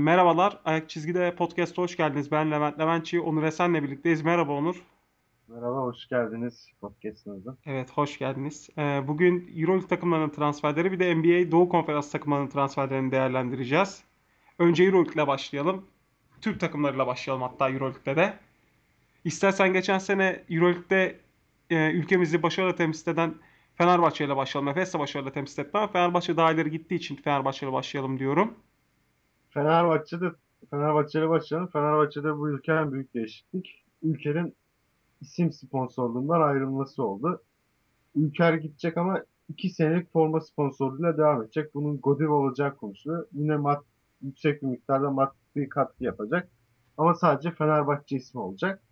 merhabalar. Ayak Çizgi'de podcast'a hoş geldiniz. Ben Levent Leventçi. Onur Esen'le birlikteyiz. Merhaba Onur. Merhaba, hoş geldiniz podcast'ınıza. Evet, hoş geldiniz. Ee, bugün EuroLeague takımlarının transferleri bir de NBA Doğu Konferansı takımlarının transferlerini değerlendireceğiz. Önce EuroLeague ile başlayalım. Türk takımlarıyla başlayalım hatta EuroLeague'de de. İstersen geçen sene EuroLeague'de e, ülkemizi başarılı temsil eden Fenerbahçe ile başlayalım. Efes'le başarılı temsil etti ama Fenerbahçe daha ileri gittiği için Fenerbahçe ile başlayalım diyorum. Fenerbahçe'de Fenerbahçe'yle başlayalım. Fenerbahçe'de bu ülke en büyük değişiklik. Ülkenin isim sponsorluğundan ayrılması oldu. Ülker gidecek ama 2 senelik forma sponsorluğuyla devam edecek. Bunun Godiva olacağı konuşuluyor. Yine mad yüksek bir miktarda maddi katkı yapacak. Ama sadece Fenerbahçe ismi olacak.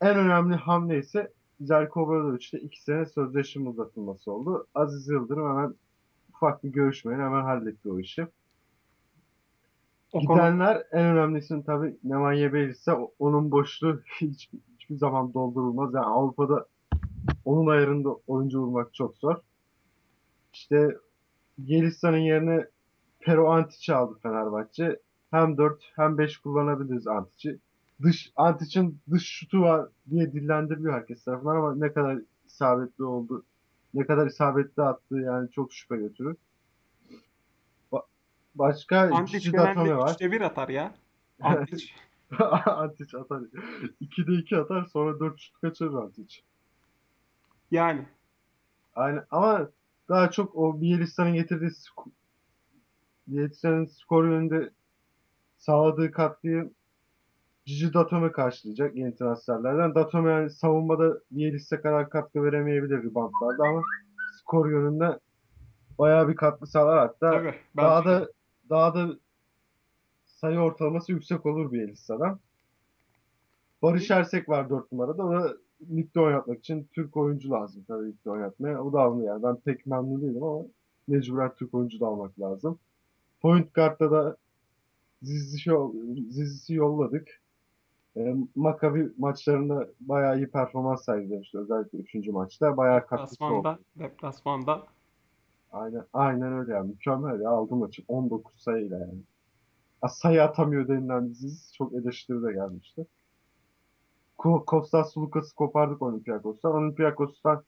En önemli hamle ise Zelko Obradoviç'te 2 sene sözleşme uzatılması oldu. Aziz Yıldırım hemen ufak bir görüşmeyle hemen halletti o işi. O konu- Gidenler en önemlisi tabii Nemanja. O- Onun boşluğu hiç, hiçbir zaman doldurulmaz. Yani Avrupa'da onun ayarında oyuncu bulmak çok zor. İşte Bjelica'nın yerine Pero Antic'i aldı Fenerbahçe. Hem 4 hem 5 kullanabiliriz Antic'i. Dış, Antic'in dış şutu var diye dillendiriliyor herkes tarafından ama ne kadar isabetli oldu, ne kadar isabetli attığı yani çok şüphe götürür. Ba- başka Antic genelde var. 3'te 1 atar ya. Antic. Antic atar. 2'de 2 atar sonra 4 şut kaçırır Antic. Yani. Aynen ama daha çok o Bielica'nın getirdiği sk- Bielica'nın skor yönünde sağladığı katkıyı Cici Datome karşılayacak yeni transferlerden. Datome yani savunmada Bielica kadar katkı veremeyebilir reboundlarda ama skor yönünde bayağı bir katkı sağlar hatta Tabii. daha da daha da sayı ortalaması yüksek olur Bielica'dan. Barış Ersek var 4 numarada. O da ligde oynatmak için Türk oyuncu lazım tabii ligde oynatmaya. O da alındı yani. Ben pek memnun değilim ama mecburen Türk oyuncu da almak lazım. Point guard'da da Zizic'i yolladık. E, Maccabi maçlarında bayağı iyi performans sergilemişti. Özellikle 3. maçta. Bayağı katkısı oldu. deplasmanda Aynen, aynen öyle yani. Mükemmel ya. Aldı maçı 19 sayıyla yani. Ya sayı atamıyor denilen Ziz çok eleştiri de gelmişti. Ko- Kostas Lukas'ı kopardık Olympiakos'tan. Olympiakos'tan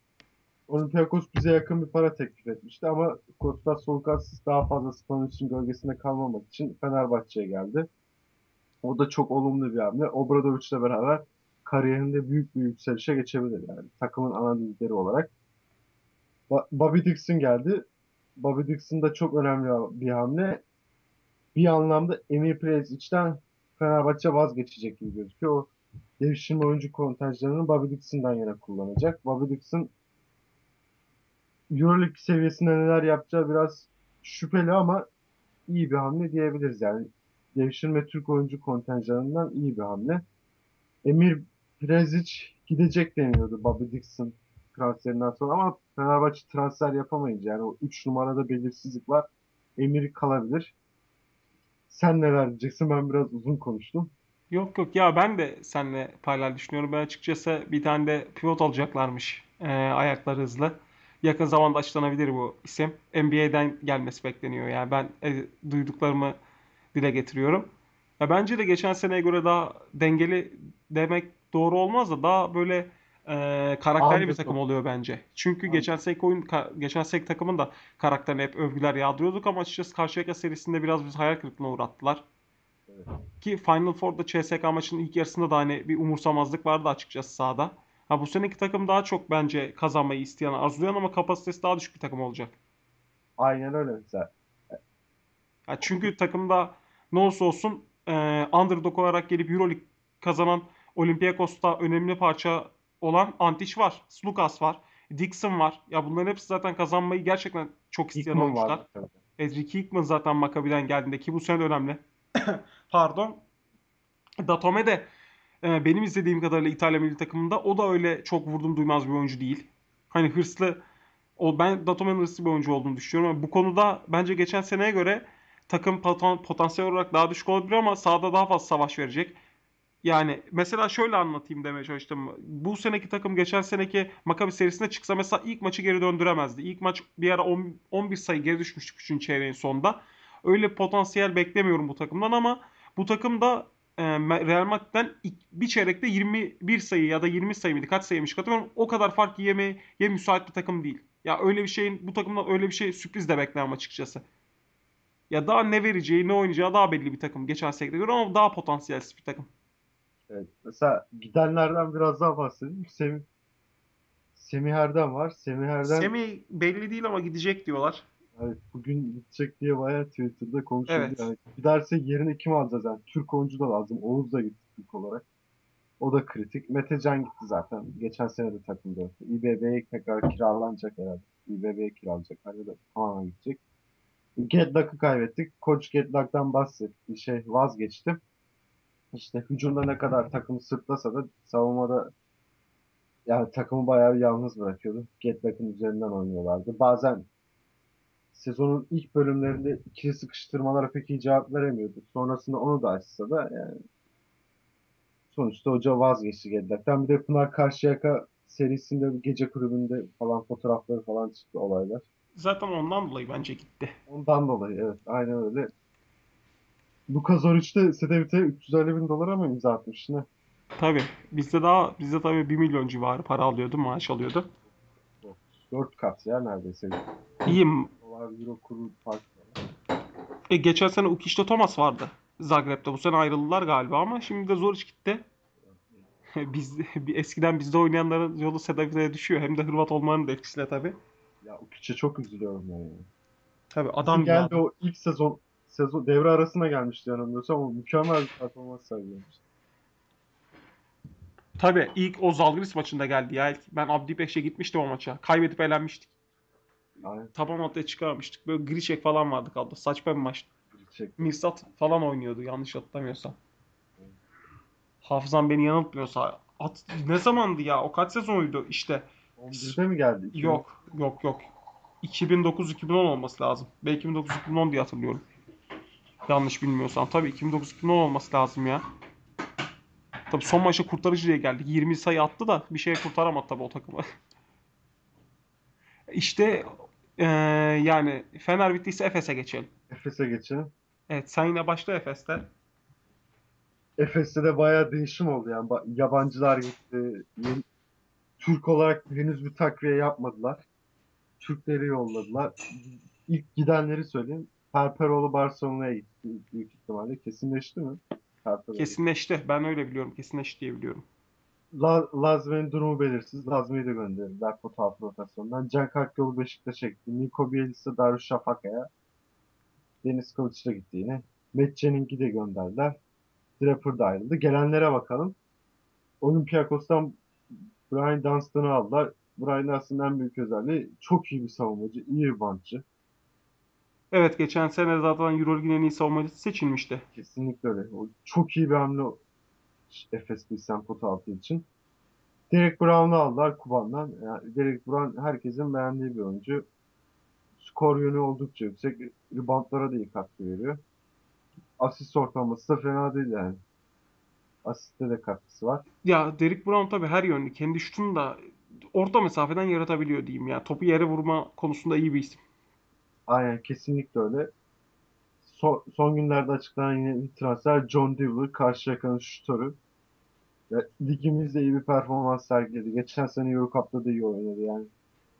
Olympiakos bize yakın bir para teklif etmişti ama Kostas Lukas daha fazla Spanucci'nin gölgesinde kalmamak için Fenerbahçe'ye geldi. O da çok olumlu bir hamle. Obradovic'le beraber kariyerinde büyük bir yükselişe geçebilir yani. Takımın ana lideri olarak. Bobby Dixon geldi. Bobby Dixon da çok önemli bir hamle. Bir anlamda Emir Prezic'den Fenerbahçe vazgeçecek gibi gözüküyor. O devşirme oyuncu kontenjanını Bobby Dixon'dan yana kullanacak. Bobby Dixon Euroleague seviyesinde neler yapacağı biraz şüpheli ama iyi bir hamle diyebiliriz yani. Devşirme Türk oyuncu kontenjanından iyi bir hamle. Emir Prezic gidecek deniyordu Bobby Dixon transferinden sonra ama Fenerbahçe transfer yapamayınca yani o 3 numarada belirsizlik var. Emir kalabilir. Sen neler diyeceksin? Ben biraz uzun konuştum. Yok yok ya ben de seninle paralel düşünüyorum. Ben açıkçası bir tane de pivot alacaklarmış. Ee, ayakları hızlı. Yakın zamanda açıklanabilir bu isim. NBA'den gelmesi bekleniyor. Yani ben e, duyduklarımı dile getiriyorum. Ya bence de geçen seneye göre daha dengeli demek doğru olmaz da daha böyle e, karakterli bir takım oluyor bence. Çünkü Underdog. geçen seneki oyun geçen seneki takımın da karakterine hep övgüler yağdırıyorduk ama açıkçası Karşıyaka serisinde biraz biz hayal kırıklığına uğrattılar. Evet. Ki Final Four'da CSK maçının ilk yarısında da hani bir umursamazlık vardı açıkçası sahada. Ha bu seneki takım daha çok bence kazanmayı isteyen, arzulayan ama kapasitesi daha düşük bir takım olacak. Aynen öyle mesela. Ha çünkü takımda ne olursa olsun e, underdog olarak gelip Euroleague kazanan Olympiakos'ta önemli parça olan Antic var, Slukas var, Dixon var. Ya bunların hepsi zaten kazanmayı gerçekten çok isteyen Hickman oyuncular. vardı tabii. Ezri Hickman zaten Maccabi'den geldiğinde ki bu sene önemli. Pardon. Datome de e, benim izlediğim kadarıyla İtalya milli takımında o da öyle çok vurdum duymaz bir oyuncu değil. Hani hırslı o ben Datome'nin hırslı bir oyuncu olduğunu düşünüyorum. Bu konuda bence geçen seneye göre takım potan- potansiyel olarak daha düşük olabilir ama sahada daha fazla savaş verecek. Yani mesela şöyle anlatayım demeye çalıştım. Bu seneki takım geçen seneki Maccabi serisine çıksa mesela ilk maçı geri döndüremezdi. İlk maç bir ara 10 11 sayı geri düşmüştük 3. çeyreğin sonunda. öyle potansiyel beklemiyorum bu takımdan ama bu takım da e, Real Madrid'den bir çeyrekte 21 sayı ya da 20 sayı mıydı? Kaç sayıymış katılıyorum. O kadar fark yemeye müsait bir takım değil. Ya öyle bir şeyin bu takımdan öyle bir şey sürpriz de beklemem açıkçası. Ya daha ne vereceği, ne oynayacağı daha belli bir takım geçen seneye göre ama daha potansiyelsiz bir takım. Evet. Mesela gidenlerden biraz daha bahsedeyim. Semih, Semih Erdem var. Semih Erdem Semih belli değil ama gidecek diyorlar. evet, bugün gidecek diye bayağı Twitter'da konuşuldu. Evet. Yani giderse yerine kim alacağız? Yani Türk oyuncu da lazım. Oğuz da gitti Türk olarak. O da kritik. Mete Can gitti zaten. Geçen sene de takımda. İBB'ye tekrar kiralanacak herhalde. İBB'ye kiralanacak. Hani de tamamen gidecek. Gedlock'ı kaybettik. Koç Gedlock'tan bahsetti. Şey vazgeçti. İşte hücumda ne kadar takımı sırtlasa da savunmada yani takımı bayağı bir yalnız bırakıyordu. Gedlock'ın üzerinden oynuyorlardı. Bazen sezonun ilk bölümlerinde ikili sıkıştırmalara pek iyi cevap veremiyordu. Sonrasında onu da açsa da yani sonuçta hoca vazgeçti Gedlock'tan. Bir de Pınar Karşıyaka serisinde gece kulübünde falan fotoğrafları falan çıktı olaylar. Zaten ondan dolayı bence gitti. Ondan dolayı evet aynen öyle. Lucas Oric'te Sedevit'e 350 bin dolar ama imza atmış ne? Tabii. Bizde daha bizde tabii 1 milyon civarı para alıyordu, maaş alıyordu. 4 kat ya neredeyse. İyiyim. Dolar, euro kuru fark. E, geçen sene Ukiş'te Thomas vardı. Zagreb'de. Bu sene ayrıldılar galiba ama şimdi de Zoric gitti. Biz, eskiden bizde oynayanların yolu Sedevit'e düşüyor. Hem de Hırvat olmanın da etkisiyle tabii. Ya küçe çok üzülüyorum ben ya. Tabii Adam adam geldi o ilk sezon sezon devre arasına gelmişti yanılmıyorsam ama mükemmel bir performans sergilemişti. Tabii ilk o Zalgiris maçında geldi ya. Ben Abdi Beş'e gitmiştim o maça. Kaybedip elenmiştik. Yani Taban ortaya çıkarmıştık. Böyle Grişek falan vardı kaldı. Saçma bir maçtı. Mirsat falan oynuyordu yanlış hatırlamıyorsam. Hafızam beni yanıltmıyorsa. At, ne zamandı ya? O kaç sezonuydu işte. 11'de mi geldi? Yok yok yok. 2009-2010 olması lazım. Ben 2009-2010 diye hatırlıyorum. Yanlış bilmiyorsam. Tabii 2009-2010 olması lazım ya. Tabii son maçta kurtarıcı diye geldik. 20 sayı attı da bir şey kurtaramadı tabii o takımı. İşte eee, yani Fener bittiyse Efes'e geçelim. Efes'e geçelim. Evet sen yine başla Efes'te. Efes'te de bayağı değişim oldu yani. Ba- Yabancılar gitti. Yeni- Türk olarak henüz bir takviye yapmadılar. Türkleri yolladılar. İlk gidenleri söyleyeyim. Perperoğlu Barcelona'ya gitti büyük ihtimalle. Kesinleşti mi? Perperoğlu. Kesinleşti. Ben öyle biliyorum. Kesinleşti diye biliyorum. La Lazme'nin durumu belirsiz. Lazme'yi de gönderdiler fotoğraf rotasyonundan. Can Kalkyolu Beşiktaş'a gitti. Niko Bielitsa Darüşşafaka'ya. Deniz Kılıç da gitti yine. Matt Jenning'i de gönderdiler. Draper da ayrıldı. Gelenlere bakalım. Olympiakos'tan Brian Dunstan'ı aldılar. Brian Dunstan'ın en büyük özelliği çok iyi bir savunmacı, iyi bir bantçı. Evet geçen sene zaten Euroleague'in en iyi savunmacısı seçilmişti. Kesinlikle öyle. O çok iyi bir hamle Efes Pilsen potu altı için. Derek Brown'u aldılar Kuban'dan. Yani Derek Brown herkesin beğendiği bir oyuncu. Skor yönü oldukça yüksek. Reboundlara da iyi katkı veriyor. Asist ortalaması da fena değil yani. Asiste de katkısı var. Ya Derrick Brown tabii her yönlü. Kendi şutunu da orta mesafeden yaratabiliyor diyeyim ya. Topu yere vurma konusunda iyi bir isim. Aynen kesinlikle öyle. Son, son günlerde açıklanan yine bir transfer John Dewey, Karşıyaka'nın şutörü. Ve ligimizde iyi bir performans sergiledi. Geçen sene Eurocup'ta da iyi oynadı yani.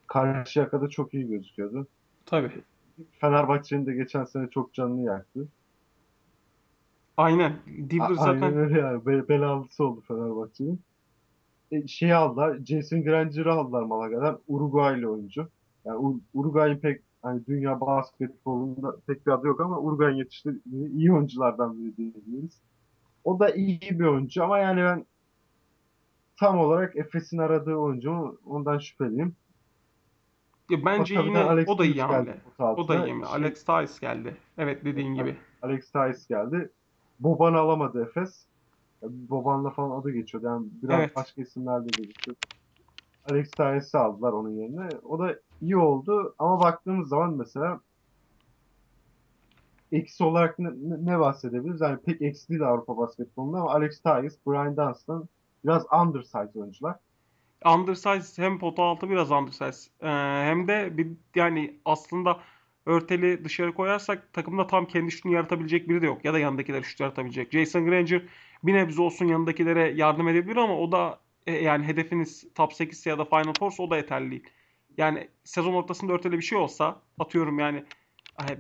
Karşıyaka'da çok iyi gözüküyordu. Tabii. Fenerbahçe'nin de geçen sene çok canını yaktı. Aynen. A- Diver Aynen zaten öyle yani. Be belalısı oldu Fenerbahçe'nin. E, şeyi aldılar. Jason Granger'ı aldılar Malaga'dan. Uruguaylı oyuncu. Yani Ur- Uruguay'ın pek hani dünya basketbolunda pek bir adı yok ama Uruguay'ın yetiştirdiği iyi oyunculardan biri diyebiliriz. O da iyi bir oyuncu ama yani ben tam olarak Efes'in aradığı oyuncu ondan şüpheliyim. Ya bence de yine Alex o da iyi hamle. O da iyi hamle. Şey- Alex Tyus geldi. Evet dediğin gibi. Alex Tyus geldi. Boban'ı alamadı Efes. Boban'la falan adı geçiyordu. Yani biraz Evet. başka isimlerle de geçiyor. Alex Tyus'ı aldılar onun yerine. O da iyi oldu ama baktığımız zaman mesela eksi olarak ne, ne- bahsedebiliriz? Yani pek eksi değil Avrupa basketbolunda ama Alex Tyus, Brian Dunstan biraz undersize oyuncular. Undersize hem pota altı biraz undersize. Ee, hem de bir yani aslında Örtel'i dışarı koyarsak takımda tam kendi şutunu yaratabilecek biri de yok. Ya da yanındakiler şut yaratabilecek. Jason Granger bir nebze olsun yanındakilere yardım edebilir ama o da e, yani hedefiniz top 8 ya da Final Four o da yeterli değil. Yani sezon ortasında Örtel'e bir şey olsa atıyorum yani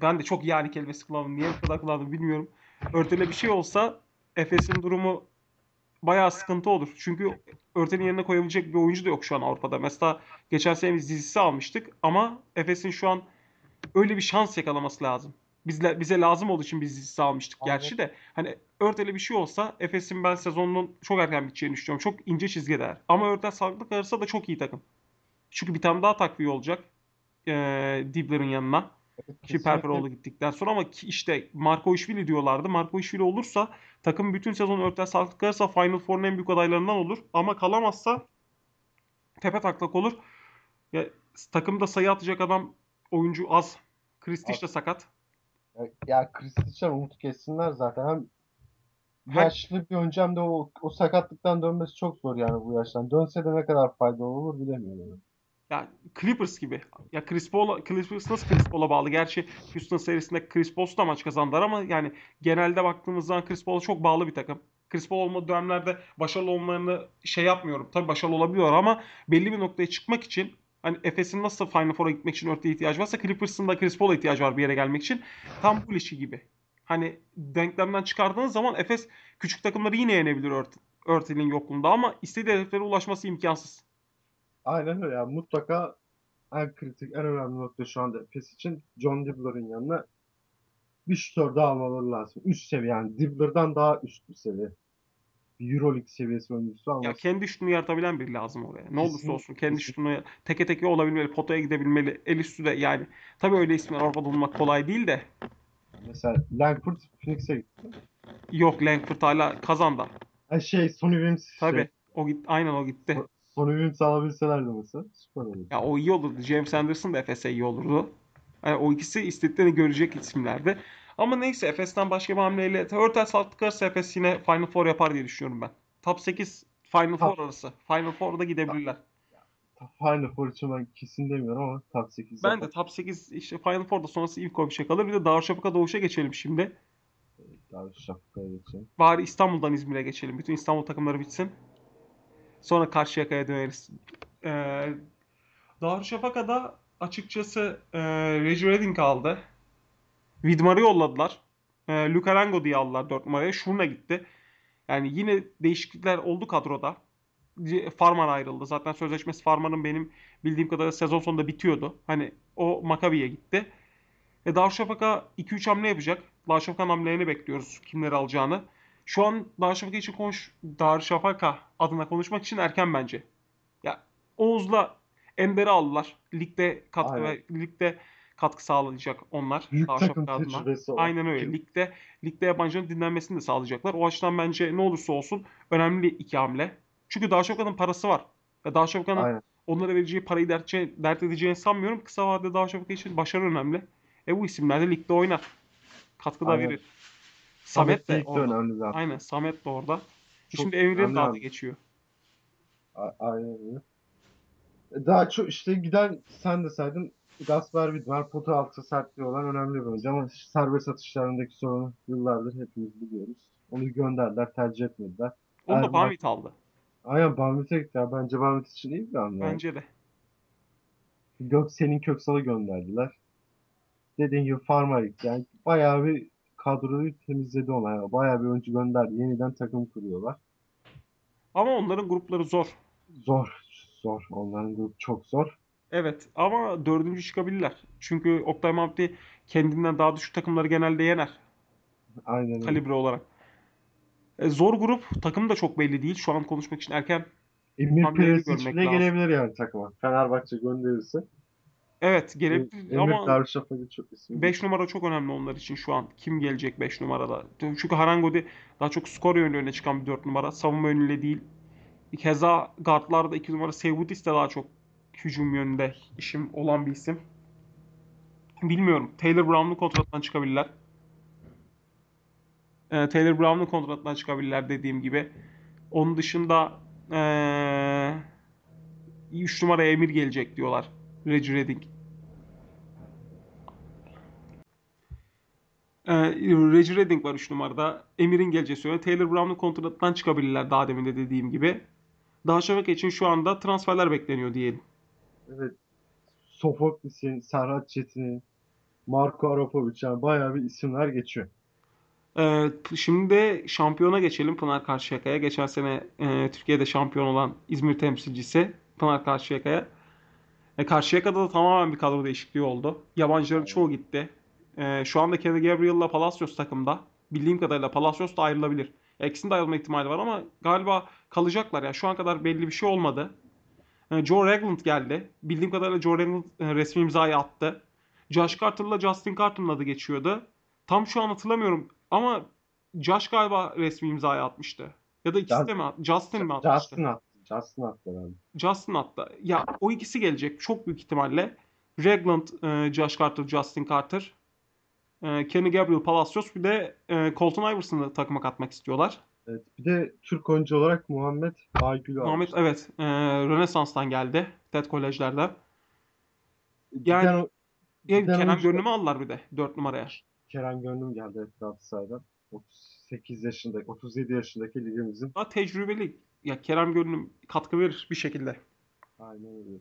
ben de çok yani kelimesi kullandım. Niye bu kadar kullandım bilmiyorum. Örtel'e bir şey olsa Efes'in durumu bayağı sıkıntı olur. Çünkü Örtel'in yerine koyabilecek bir oyuncu da yok şu an Avrupa'da. Mesela geçen sene biz dizisi almıştık ama Efes'in şu an öyle bir şans yakalaması lazım. Bizle, bize lazım olduğu için biz dizisi almıştık Aynen. gerçi de. Hani Örtel'e bir şey olsa Efes'in ben sezonunun çok erken biteceğini düşünüyorum. Çok ince çizgiler. Ama Örtel sağlıklı kalırsa da çok iyi takım. Çünkü bir tane daha takviye olacak. Ee, Dibbler'ın yanına. Evet, Ki Perperoğlu gittikten sonra ama işte Marco Işvili diyorlardı. Marco Işvili olursa takım bütün sezon Örtel sağlıklı kalırsa Final Four'un en büyük adaylarından olur. Ama kalamazsa tepe taklak olur. Ya, takımda sayı atacak adam oyuncu az. Kristiç de sakat. Ya, Kristiş'ten umut kessinler zaten. Hem yaşlı bir oyuncu hem de o, o sakatlıktan dönmesi çok zor yani bu yaştan. Dönse de ne kadar faydalı olur bilemiyorum. Ya Clippers gibi. Ya Chris Paul, Clippers nasıl Chris Paul'a bağlı? Gerçi Houston serisinde Chris Paul da maç kazandılar ama yani genelde baktığımız zaman Chris Paul'a çok bağlı bir takım. Chris Paul olmadığı dönemlerde başarılı olmalarını şey yapmıyorum. Tabii başarılı olabiliyorlar ama belli bir noktaya çıkmak için hani Efes'in nasıl Final Four'a gitmek için örtüye ihtiyacı varsa Clippers'ın da Chris Paul'a ihtiyacı var bir yere gelmek için. Tam bu ilişki gibi. Hani denklemden çıkardığınız zaman Efes küçük takımları yine yenebilir Ört Örtel'in yokluğunda ama istediği hedeflere ulaşması imkansız. Aynen öyle ya. Mutlaka en kritik, en önemli nokta şu anda Efes için John Dibbler'ın yanına bir şutör daha almaları lazım. Üst seviye yani Dibbler'dan daha üst bir seviye. Euroleague seviyesi oyuncusu Ya alması. kendi şutunu yaratabilen biri lazım oraya. Ne olursa olsun kendi şutunu teke teke olabilmeli, potaya gidebilmeli, el üstü de yani. Tabii öyle isimler Avrupa'da bulmak kolay değil de. Mesela Langford Phoenix'e gitti. Yok Langford hala kazandı. Ha şey Sonny Williams Tabii. şey. O git aynen o gitti. Sonny Williams alabilselerdi mesela süper olurdu. Ya o iyi olurdu. James Anderson da Efes'e iyi olurdu. Yani o ikisi istediklerini görecek isimlerdi. Ama neyse Efes'ten başka bir hamleyle Hurtel sağlıklı kalırsa Efes yine Final Four yapar diye düşünüyorum ben. Top 8 Final Top- Four arası. Final Four'da gidebilirler. Final Four için ben kesin demiyorum ama top 8 Ben de top 8 işte Final Four'da sonrası Ivkovic'e kalır. Bir de Darüşşafaka Doğuş'a geçelim şimdi. daha şapkaya geçelim. Bari İstanbul'dan İzmir'e geçelim. Bütün İstanbul takımları bitsin. Sonra Karşıyaka'ya döneriz. Ee, Darüşşafaka'da açıkçası e, Reggie Redding aldı. Widmar'ı yolladılar. E, Luka Rango diye aldılar 4 numaraya. Şuruna gitti. Yani yine değişiklikler oldu kadroda. Farman ayrıldı. Zaten sözleşmesi Farman'ın benim bildiğim kadarıyla sezon sonunda bitiyordu. Hani o Maccabi'ye gitti. E Darüşşafaka 2-3 hamle yapacak. Darüşşafaka'nın hamlelerini bekliyoruz kimleri alacağını. Şu an Darüşşafaka için konuş Darüşşafaka adına konuşmak için erken bence. Ya Oğuz'la Ender'i aldılar. Ligde katkı ve ligde katkı sağlayacak onlar. Büyük takım tecrübesi olan. Aynen öyle. Ligde ligde yabancıların dinlenmesini de sağlayacaklar. O açıdan bence ne olursa olsun önemli iki hamle. Çünkü Darüşşafaka'nın parası var. Ve Darüşşafaka'nın onlara vereceği parayı dert, dert edeceğini sanmıyorum. Kısa vadede Darüşşafaka için başarı önemli. E bu isimler de ligde oynar. Katkı da verir. Samet de Samet de orada. önemli zaten. Aynen Samet de orada. Çok Şimdi adı abi. geçiyor. A- Aynen öyle. E, Daha çok işte giden sen de saydın Gasper Widmer pota altı sertliği olan önemli bir oyuncu ama serbest atışlarındaki sorunu yıllardır hepimiz biliyoruz. Onu gönderdiler, tercih etmediler. Onu da Bamit aldı. Aynen Barmit'e gitti ya. Bence Barmit için iyi bir yani. Bence de. Gök senin Köksal'ı gönderdiler. Dediğin gibi Farmer gitti. Yani bayağı bir kadroyu temizledi ona. Yani. Bayağı bir oyuncu gönderdi. Yeniden takım kuruyorlar. Ama onların grupları zor. Zor. Zor. Onların grubu çok zor. Evet ama dördüncü çıkabilirler. Çünkü Oktay Mahmut'i kendinden daha düşük takımları genelde yener. Aynen öyle. Kalibre olarak. E, zor grup. Takım da çok belli değil. Şu an konuşmak için erken. Emir görmek bile gelebilir yani takıma. Fenerbahçe gönderirse. Evet gelebilir Emir ama Darüşşafaka çok isim. 5 numara çok önemli onlar için şu an. Kim gelecek 5 numarada? Çünkü Harangodi daha çok skor yönlü öne çıkan bir 4 numara. Savunma yönüyle değil. Keza guardlarda 2 numara Sevudis de daha çok hücum yönünde işim olan bir isim. Bilmiyorum. Taylor Brown'un kontratından çıkabilirler. Ee, Taylor Brown'un kontratından çıkabilirler dediğim gibi. Onun dışında ee, 3 numaraya Emir gelecek diyorlar. Reggie Redding. Ee, Reggie Redding var 3 numarada. Emir'in geleceği söyleniyor. Taylor Brown'un kontratından çıkabilirler daha demin de dediğim gibi. Darüşşafaka için şu anda transferler bekleniyor diyelim. Evet. Sofoklis'in, Serhat Çetin'in, Marco Arapovic yani bayağı bir isimler geçiyor. Ee, şimdi şampiyona geçelim Pınar Karşıyaka'ya. Geçen sene e, Türkiye'de şampiyon olan İzmir temsilcisi Pınar Karşıyaka'ya. E, Karşıyaka'da da tamamen bir kadro değişikliği oldu. Yabancıların çoğu gitti. E, şu anda Kenny Gabriel'la Palacios takımda. Bildiğim kadarıyla Palacios da ayrılabilir. Eksin de ayrılma ihtimali var ama galiba kalacaklar. ya. şu an kadar belli bir şey olmadı. E, Joe Ragland geldi. Bildiğim kadarıyla Joe Ragland e, resmi imzayı attı. Josh Carter'la Justin Carter'ın adı geçiyordu. Tam şu an hatırlamıyorum ama Josh galiba resmi imzayı atmıştı. Ya da ikisi Just- de mi? Justin mi atmıştı? Justin attı. Justin attı herhalde. Justin hatta. Ya o ikisi gelecek çok büyük ihtimalle. Ragland, e, Josh Carter, Justin Carter. E, Kenny Gabriel, Palacios bir de e, Colton Iverson'ı takıma katmak istiyorlar. Evet. Bir de Türk oyuncu olarak Muhammed Aygül Muhammed evet e, Rönesans'tan geldi. TED Kolejler'den. yani- Giden Ya, giden Kenan oyuncu- aldılar bir de 4 numaraya. Kerem Gönlüm geldi evet Galatasaray'dan. 38 yaşındaki, 37 yaşındaki ligimizin. Daha tecrübeli. Ya Kerem Gönlüm katkı verir bir şekilde. Aynen öyle.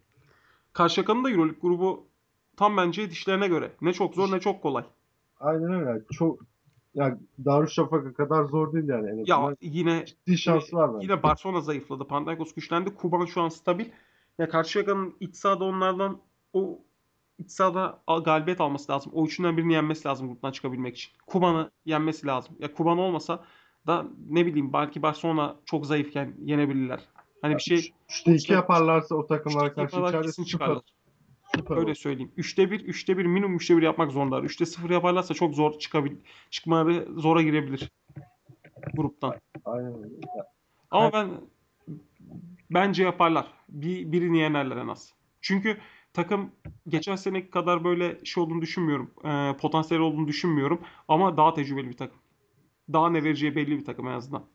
Karşıyaka'nın da Euroleague grubu tam bence dişlerine göre. Ne çok zor ne çok kolay. Aynen öyle. Çok ya Darüşşafaka kadar zor değil yani en Ya yine Ciddi şansı var bence. Yine Barcelona zayıfladı. Panathinaikos güçlendi. Kuban şu an stabil. Ya Karşıyaka'nın iç sahada onlardan o iç sahada al- galibiyet alması lazım. O üçünden birini yenmesi lazım gruptan çıkabilmek için. Kuban'ı yenmesi lazım. Ya Kuban olmasa da ne bileyim belki Barcelona çok zayıfken yenebilirler. Hani bir şey Üçte iki yaparlarsa o takımlara karşı içeride çıkarlar. Süper Öyle olur. söyleyeyim. Üçte bir, üçte bir minimum üçte bir yapmak zorundalar. Üçte sıfır yaparlarsa çok zor çıkabil çıkmaları zora girebilir gruptan. Aynen öyle. Ama ben bence yaparlar. Bir, birini yenerler en az. Çünkü takım geçen seneki kadar böyle şey olduğunu düşünmüyorum. Ee, potansiyel olduğunu düşünmüyorum. Ama daha tecrübeli bir takım. Daha ne vereceği belli bir takım en azından.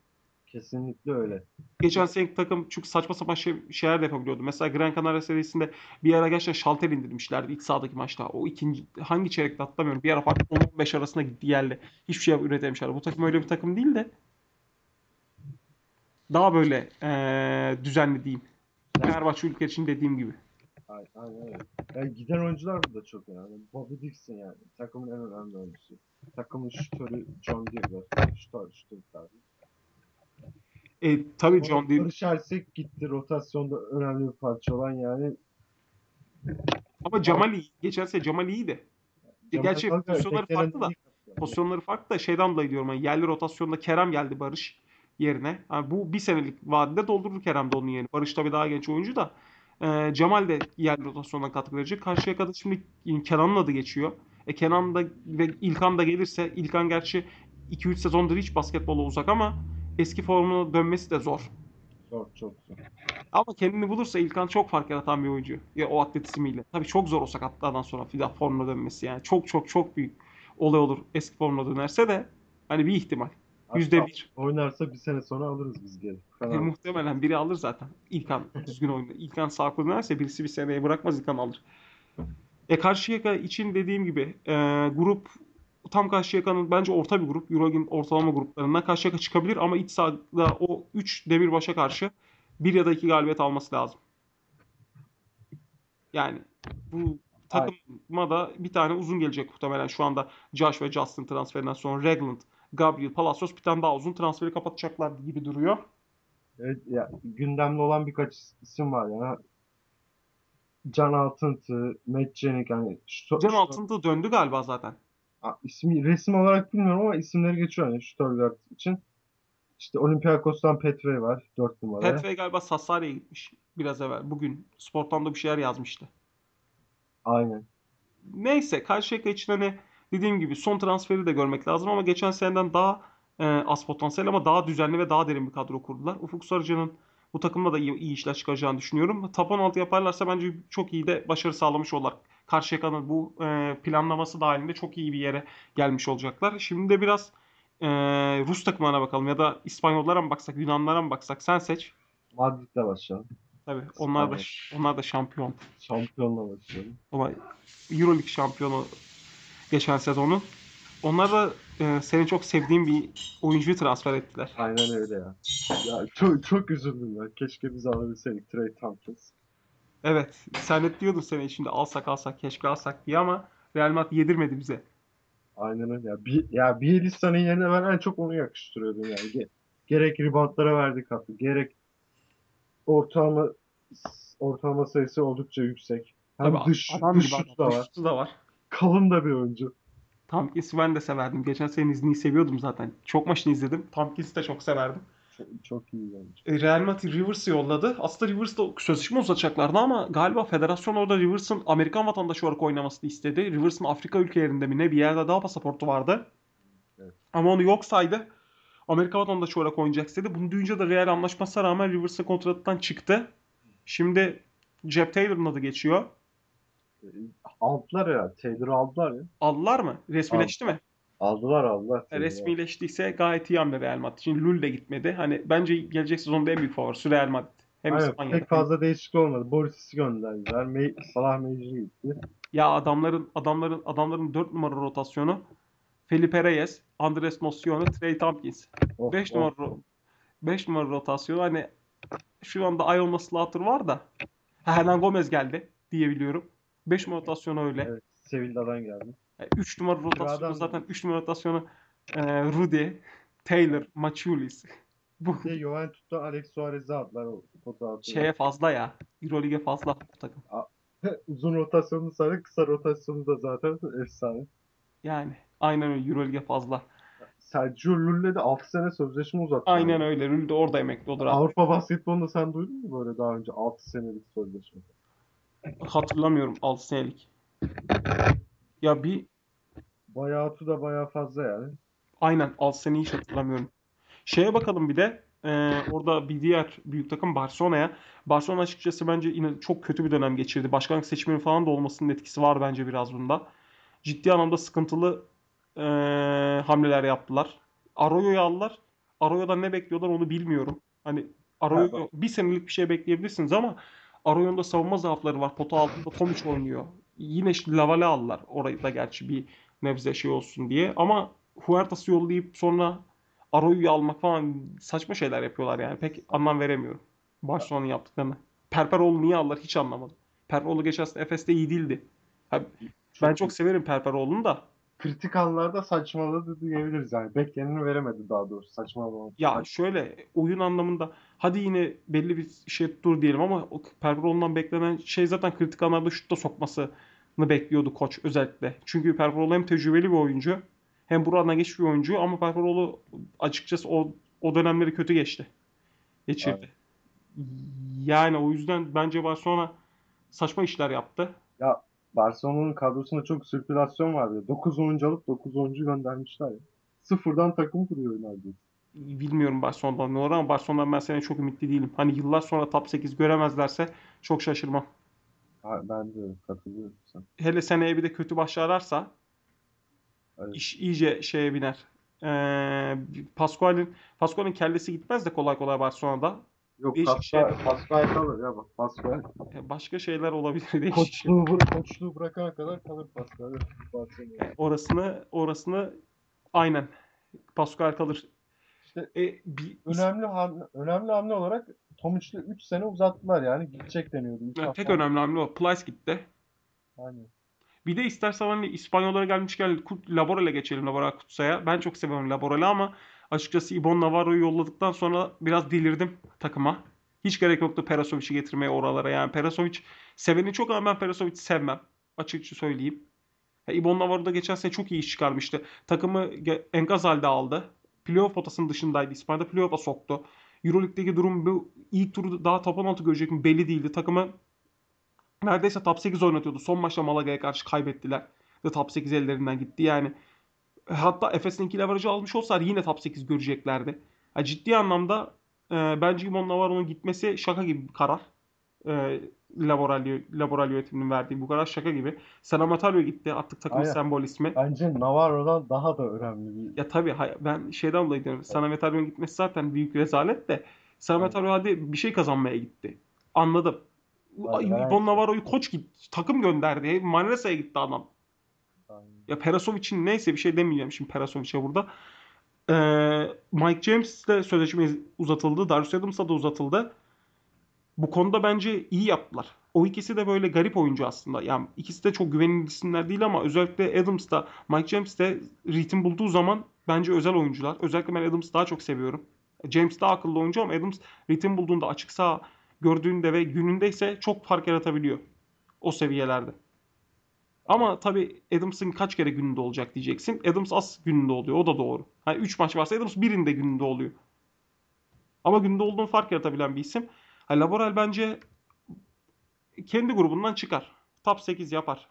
Kesinlikle öyle. Geçen seneki takım çünkü saçma sapan şey, şeyler de yapabiliyordu. Mesela Gran Canaria serisinde bir ara gerçekten şalter indirmişlerdi iç sahadaki maçta. O ikinci hangi çeyrekte hatırlamıyorum. Bir ara fark 10-15 arasında gitti geldi. Hiçbir şey üretemişler. Bu takım öyle bir takım değil de daha böyle ee, düzenli diyeyim. Fenerbahçe ülke için dediğim gibi. Ay- Aynen öyle. Yani giden oyuncular da çok önemli. Bobby Dixon yani. Takımın en önemli oyuncusu. Takımın şutörü John Digger. Şutör, şutör tabii. E, tabii John Deere Barış Ersek gitti. Rotasyonda önemli bir parça olan yani. ama Cemal iyi. Geçen sene Cemal iyiydi. Cemal gerçi Kanka pozisyonları farklı da. iyi. Pozisyonları farklı da şeyden dolayı diyorum. Yani yerli rotasyonda Kerem geldi Barış yerine. Yani bu bir senelik vadede doldurur Kerem de onun yerini. Barış tabii daha genç oyuncu da. Ee, Cemal de yerli rotasyondan katkı verecek. Karşıya kadar şimdi Kenan'ın adı geçiyor. E Kenan da ve İlkan da gelirse İlkan gerçi 2-3 sezondur hiç basketbola uzak ama eski formuna dönmesi de zor. Zor çok zor. Ama kendini bulursa İlkan çok fark yaratan bir oyuncu. Ya o atletizmiyle. Tabii çok zor o sakatlardan sonra bir daha formuna dönmesi yani. Çok çok çok büyük olay olur eski formuna dönerse de hani bir ihtimal. Yüzde bir. Oynarsa bir sene sonra alırız biz geri. E, muhtemelen biri alır zaten. İlkan düzgün oynuyor. İlkan sağlıklı dönerse birisi bir seneye bırakmaz İlkan alır. E Karşıyaka için dediğim gibi e, grup tam Karşıyaka'nın bence orta bir grup. Euroleague'in ortalama gruplarından Karşıyaka çıkabilir ama iç sahada o 3 Demirbaş'a karşı bir ya da iki galibiyet alması lazım. Yani bu takıma da bir tane uzun gelecek muhtemelen şu anda Josh ve Justin transferinden sonra Ragland, Gabriel, Palacios bir tane daha uzun transferi kapatacaklar gibi duruyor. Evet, ya, gündemde olan birkaç isim var ya. Can Altıntı, Matt Jennings yani şu, Can Altın'da döndü galiba zaten. İsmi resim olarak bilmiyorum ama isimleri geçiyor yani Stuttgart için. İşte Olympiakos'tan Petre var 4 numara. Petre galiba Sassuolo'ya gitmiş biraz evvel. Bugün Sport'tan da bir şeyler yazmıştı. Aynen. Neyse Karşıyaka için hani dediğim gibi son transferi de görmek lazım ama geçen seneden daha e, az potansiyel ama daha düzenli ve daha derin bir kadro kurdular. Ufuk Sarıcan'ın bu takımda da iyi, iyi işler çıkaracağını düşünüyorum. Top 16 yaparlarsa bence çok iyi de başarı sağlamış olurlar. Karşıyaka'nın bu e, planlaması dahilinde çok iyi bir yere gelmiş olacaklar. Şimdi de biraz e, Rus takımlarına bakalım ya da İspanyollara mı baksak, Yunanlara mı baksak sen seç. Madrid'le başlayalım. Tabii onlar da onlar da şampiyon. Şampiyonla başlayalım. Ama Euroleague şampiyonu geçen sezonu. Onlar da e, senin çok sevdiğin bir oyuncuyu transfer ettiler. Aynen öyle ya. Ya çok çok üzüldüm ya. Keşke biz alabilseydik Trey Tompkins. Evet, sen de diyordun sene içinde alsak alsak keşke alsak diye ama Real Madrid yedirmedi bize. Aynen öyle ya. Bir, ya Bielitsa'nın yerine ben en çok onu yakıştırıyordum yani. Ge- gerek reboundlara verdik hakkı, gerek ortalama ortalama sayısı oldukça yüksek. Hem Tabii dış, dış şutu da var. şutu da var. Kalın da bir oyuncu. Tompkins'i ben de severdim. Geçen sene izniyi seviyordum zaten. Çok maçını izledim. Tompkins'i de çok severdim. Çok, iyi oyuncu. E, Real Madrid Rivers'ı yolladı. Aslında Rivers'da sözleşme uzatacaklardı ama galiba federasyon orada Rivers'ın Amerikan vatandaşı olarak oynamasını istedi. Rivers'ın Afrika ülkelerinde mi ne bir yerde daha pasaportu vardı. Evet. Ama onu yok saydı. Amerika vatandaşı olarak oynayacak istedi. Bunu duyunca da Real anlaşmasına rağmen Rivers'a kontrattan çıktı. Şimdi Jeb Taylor'ın adı geçiyor. Ee, Aldılar ya. Taylor'ı aldılar ya. Aldılar mı? Resmileşti mi? Aldılar aldılar. Resmileştiyse gayet iyi hamle Real Madrid. Şimdi Lul de gitmedi. Hani bence gelecek sezonda en büyük favorisi Real Madrid. Hem Aynen, İspanya'da. pek fazla değişiklik olmadı. Boris'i gönderdiler. Me Salah Mecri gitti. Ya adamların adamların adamların 4 numara rotasyonu Felipe Reyes, Andres Nocione, Trey Tompkins. Oh, 5 oh, numara oh. 5 numara rotasyonu hani şu anda Iona Slaughter var da Hernan Gomez geldi diye biliyorum. 5 numara rotasyonu öyle. Evet, Sevilla'dan geldi. 3 numara rotasyonu zaten mı? 3 numara rotasyonu e, Rudy, Taylor, Machulis. Bu Bir de Juventus'tan Alex Suarez'i aldılar o fotoğrafı. şeye fazla ya. Euroleague'e fazla bu takım. Uzun rotasyonu saydı, kısa rotasyonu da zaten efsane. Yani aynen öyle Euroleague'e fazla. Sergio Llull'le de 6 sene sözleşme uzattı. Aynen öyle. Rül de orada emekli olur abi. Avrupa basketbolunda sen duydun mu böyle daha önce 6 senelik sözleşme? Hatırlamıyorum 6 senelik. Ya bir Bayağıtı da bayağı fazla yani. aynen 6 seneyi hiç hatırlamıyorum. Şeye bakalım bir de e, orada bir diğer büyük takım Barcelona'ya. Barcelona açıkçası bence yine çok kötü bir dönem geçirdi. Başkanlık seçiminin falan da olmasının etkisi var bence biraz bunda. Ciddi anlamda sıkıntılı e, hamleler yaptılar. Arroyo'yu aldılar. Arroyo'dan ne bekliyorlar onu bilmiyorum. Hani Arroyo bir senelik bir şey bekleyebilirsiniz ama Arroyo'nun da savunma zaafları var. Pota altında Tomic oynuyor. Yine işte Laval'e aldılar. Orayı da gerçi bir nebze şey olsun diye. Ama Huertas'ı yollayıp sonra Arroyo'yu almak falan saçma şeyler yapıyorlar yani. Pek anlam veremiyorum. Barcelona'nın yaptıklarını. Perperoğlu niye aldılar hiç anlamadım. Perperoğlu geçen sene Efes'te iyi değildi. Ha, ben çok severim Perperoğlu'nu da. Kritik anlarda saçmaladı diyebiliriz yani. Bekleneni veremedi daha doğrusu saçmalama. Ya şöyle oyun anlamında hadi yine belli bir şey dur diyelim ama o Perperoğlu'ndan beklenen şey zaten kritik anlarda şutta sokmasını bekliyordu koç özellikle. Çünkü Perperoğlu hem tecrübeli bir oyuncu hem buradan geçmiş bir oyuncu ama Perperoğlu açıkçası o, o dönemleri kötü geçti. Geçirdi. Yani o yüzden bence Barcelona saçma işler yaptı. Barcelona'nın kadrosunda çok sirkülasyon var ya. 9 oyuncu alıp 9 oyuncu göndermişler ya. Sıfırdan takım kuruyor neredeyse. Bilmiyorum Barcelona'dan ne olur ama Barcelona'dan ben sene çok ümitli değilim. Hani yıllar sonra top 8 göremezlerse çok şaşırmam. Ha, ben de katılıyorum sen. hele seneye bir de kötü başlarlarsa Evet. iş iyice şeye biner. Ee, Pascual'in Pascual'in kellesi gitmez de kolay kolay Barcelona'da. Yok Değişik Pascal, şey. Pascal kalır ya bak Pascal. Ee, Başka şeyler olabilir değişik. Koçluğu, koçluğu bırakana kadar kalır Pascal. Barcelona. Ee, Orasını orasını aynen Pascual kalır. İşte E, bir, önemli hamle, önemli hamle olarak Tomic'le 3 sene uzattılar yani gidecek deniyordu. Yani tek önemli hamle o. Plyce gitti. Aynen. Bir de istersen hani İspanyollara gelmişken Laboral'e geçelim Laboral Kutsa'ya. Ben çok seviyorum Laboral'i ama açıkçası Ibon Navarro'yu yolladıktan sonra biraz delirdim takıma. Hiç gerek yoktu Perasovic'i getirmeye oralara. Yani Perasovic seveni çok ama ben Perasovic'i sevmem. Açıkça söyleyeyim. Ya Ibon Navarro da geçen sene çok iyi iş çıkarmıştı. Takımı enkaz halde aldı. Playoff potasının dışındaydı. İspanya'da playoff'a soktu. Euroleague'deki durum bu ilk turu daha top 16 görecek mi belli değildi. Takımı neredeyse top 8 oynatıyordu. Son maçta Malaga'ya karşı kaybettiler. Ve top 8 ellerinden gitti. Yani hatta Efes'in iki leverajı almış olsalar yine top 8 göreceklerdi. Ya ciddi anlamda e, bence Imon Navarro'nun gitmesi şaka gibi bir karar. E, Laboral, Laboral yönetiminin verdiği bu karar şaka gibi. San Amatalio gitti artık takımın Aynen. sembol ismi. Bence Navarro'dan daha da önemli bir Ya tabii ben şeyden dolayı diyorum. San Amatalio'nun gitmesi zaten büyük rezalet de. San Amatalio hadi bir şey kazanmaya gitti. Anladım. Aynen. Ibon Navarro'yu koç git takım gönderdi. Manresa'ya gitti adam. Ya Perasovic'in neyse bir şey demeyeceğim şimdi Perasovic'e burada. Ee, Mike James'le sözleşme uzatıldı. Darius Adams'a da uzatıldı. Bu konuda bence iyi yaptılar. O ikisi de böyle garip oyuncu aslında. Yani ikisi de çok güvenilir isimler değil ama özellikle Adams da Mike James de ritim bulduğu zaman bence özel oyuncular. Özellikle ben Adams'ı daha çok seviyorum. James daha akıllı oyuncu ama Adams ritim bulduğunda açık sağ gördüğünde ve günündeyse çok fark yaratabiliyor. O seviyelerde. Ama tabii Adams'ın kaç kere gününde olacak diyeceksin. Adams az gününde oluyor. O da doğru. Hani 3 maç varsa Adams birinde gününde oluyor. Ama gününde olduğunu fark yaratabilen bir isim. Ha, Laboral bence kendi grubundan çıkar. Top 8 yapar.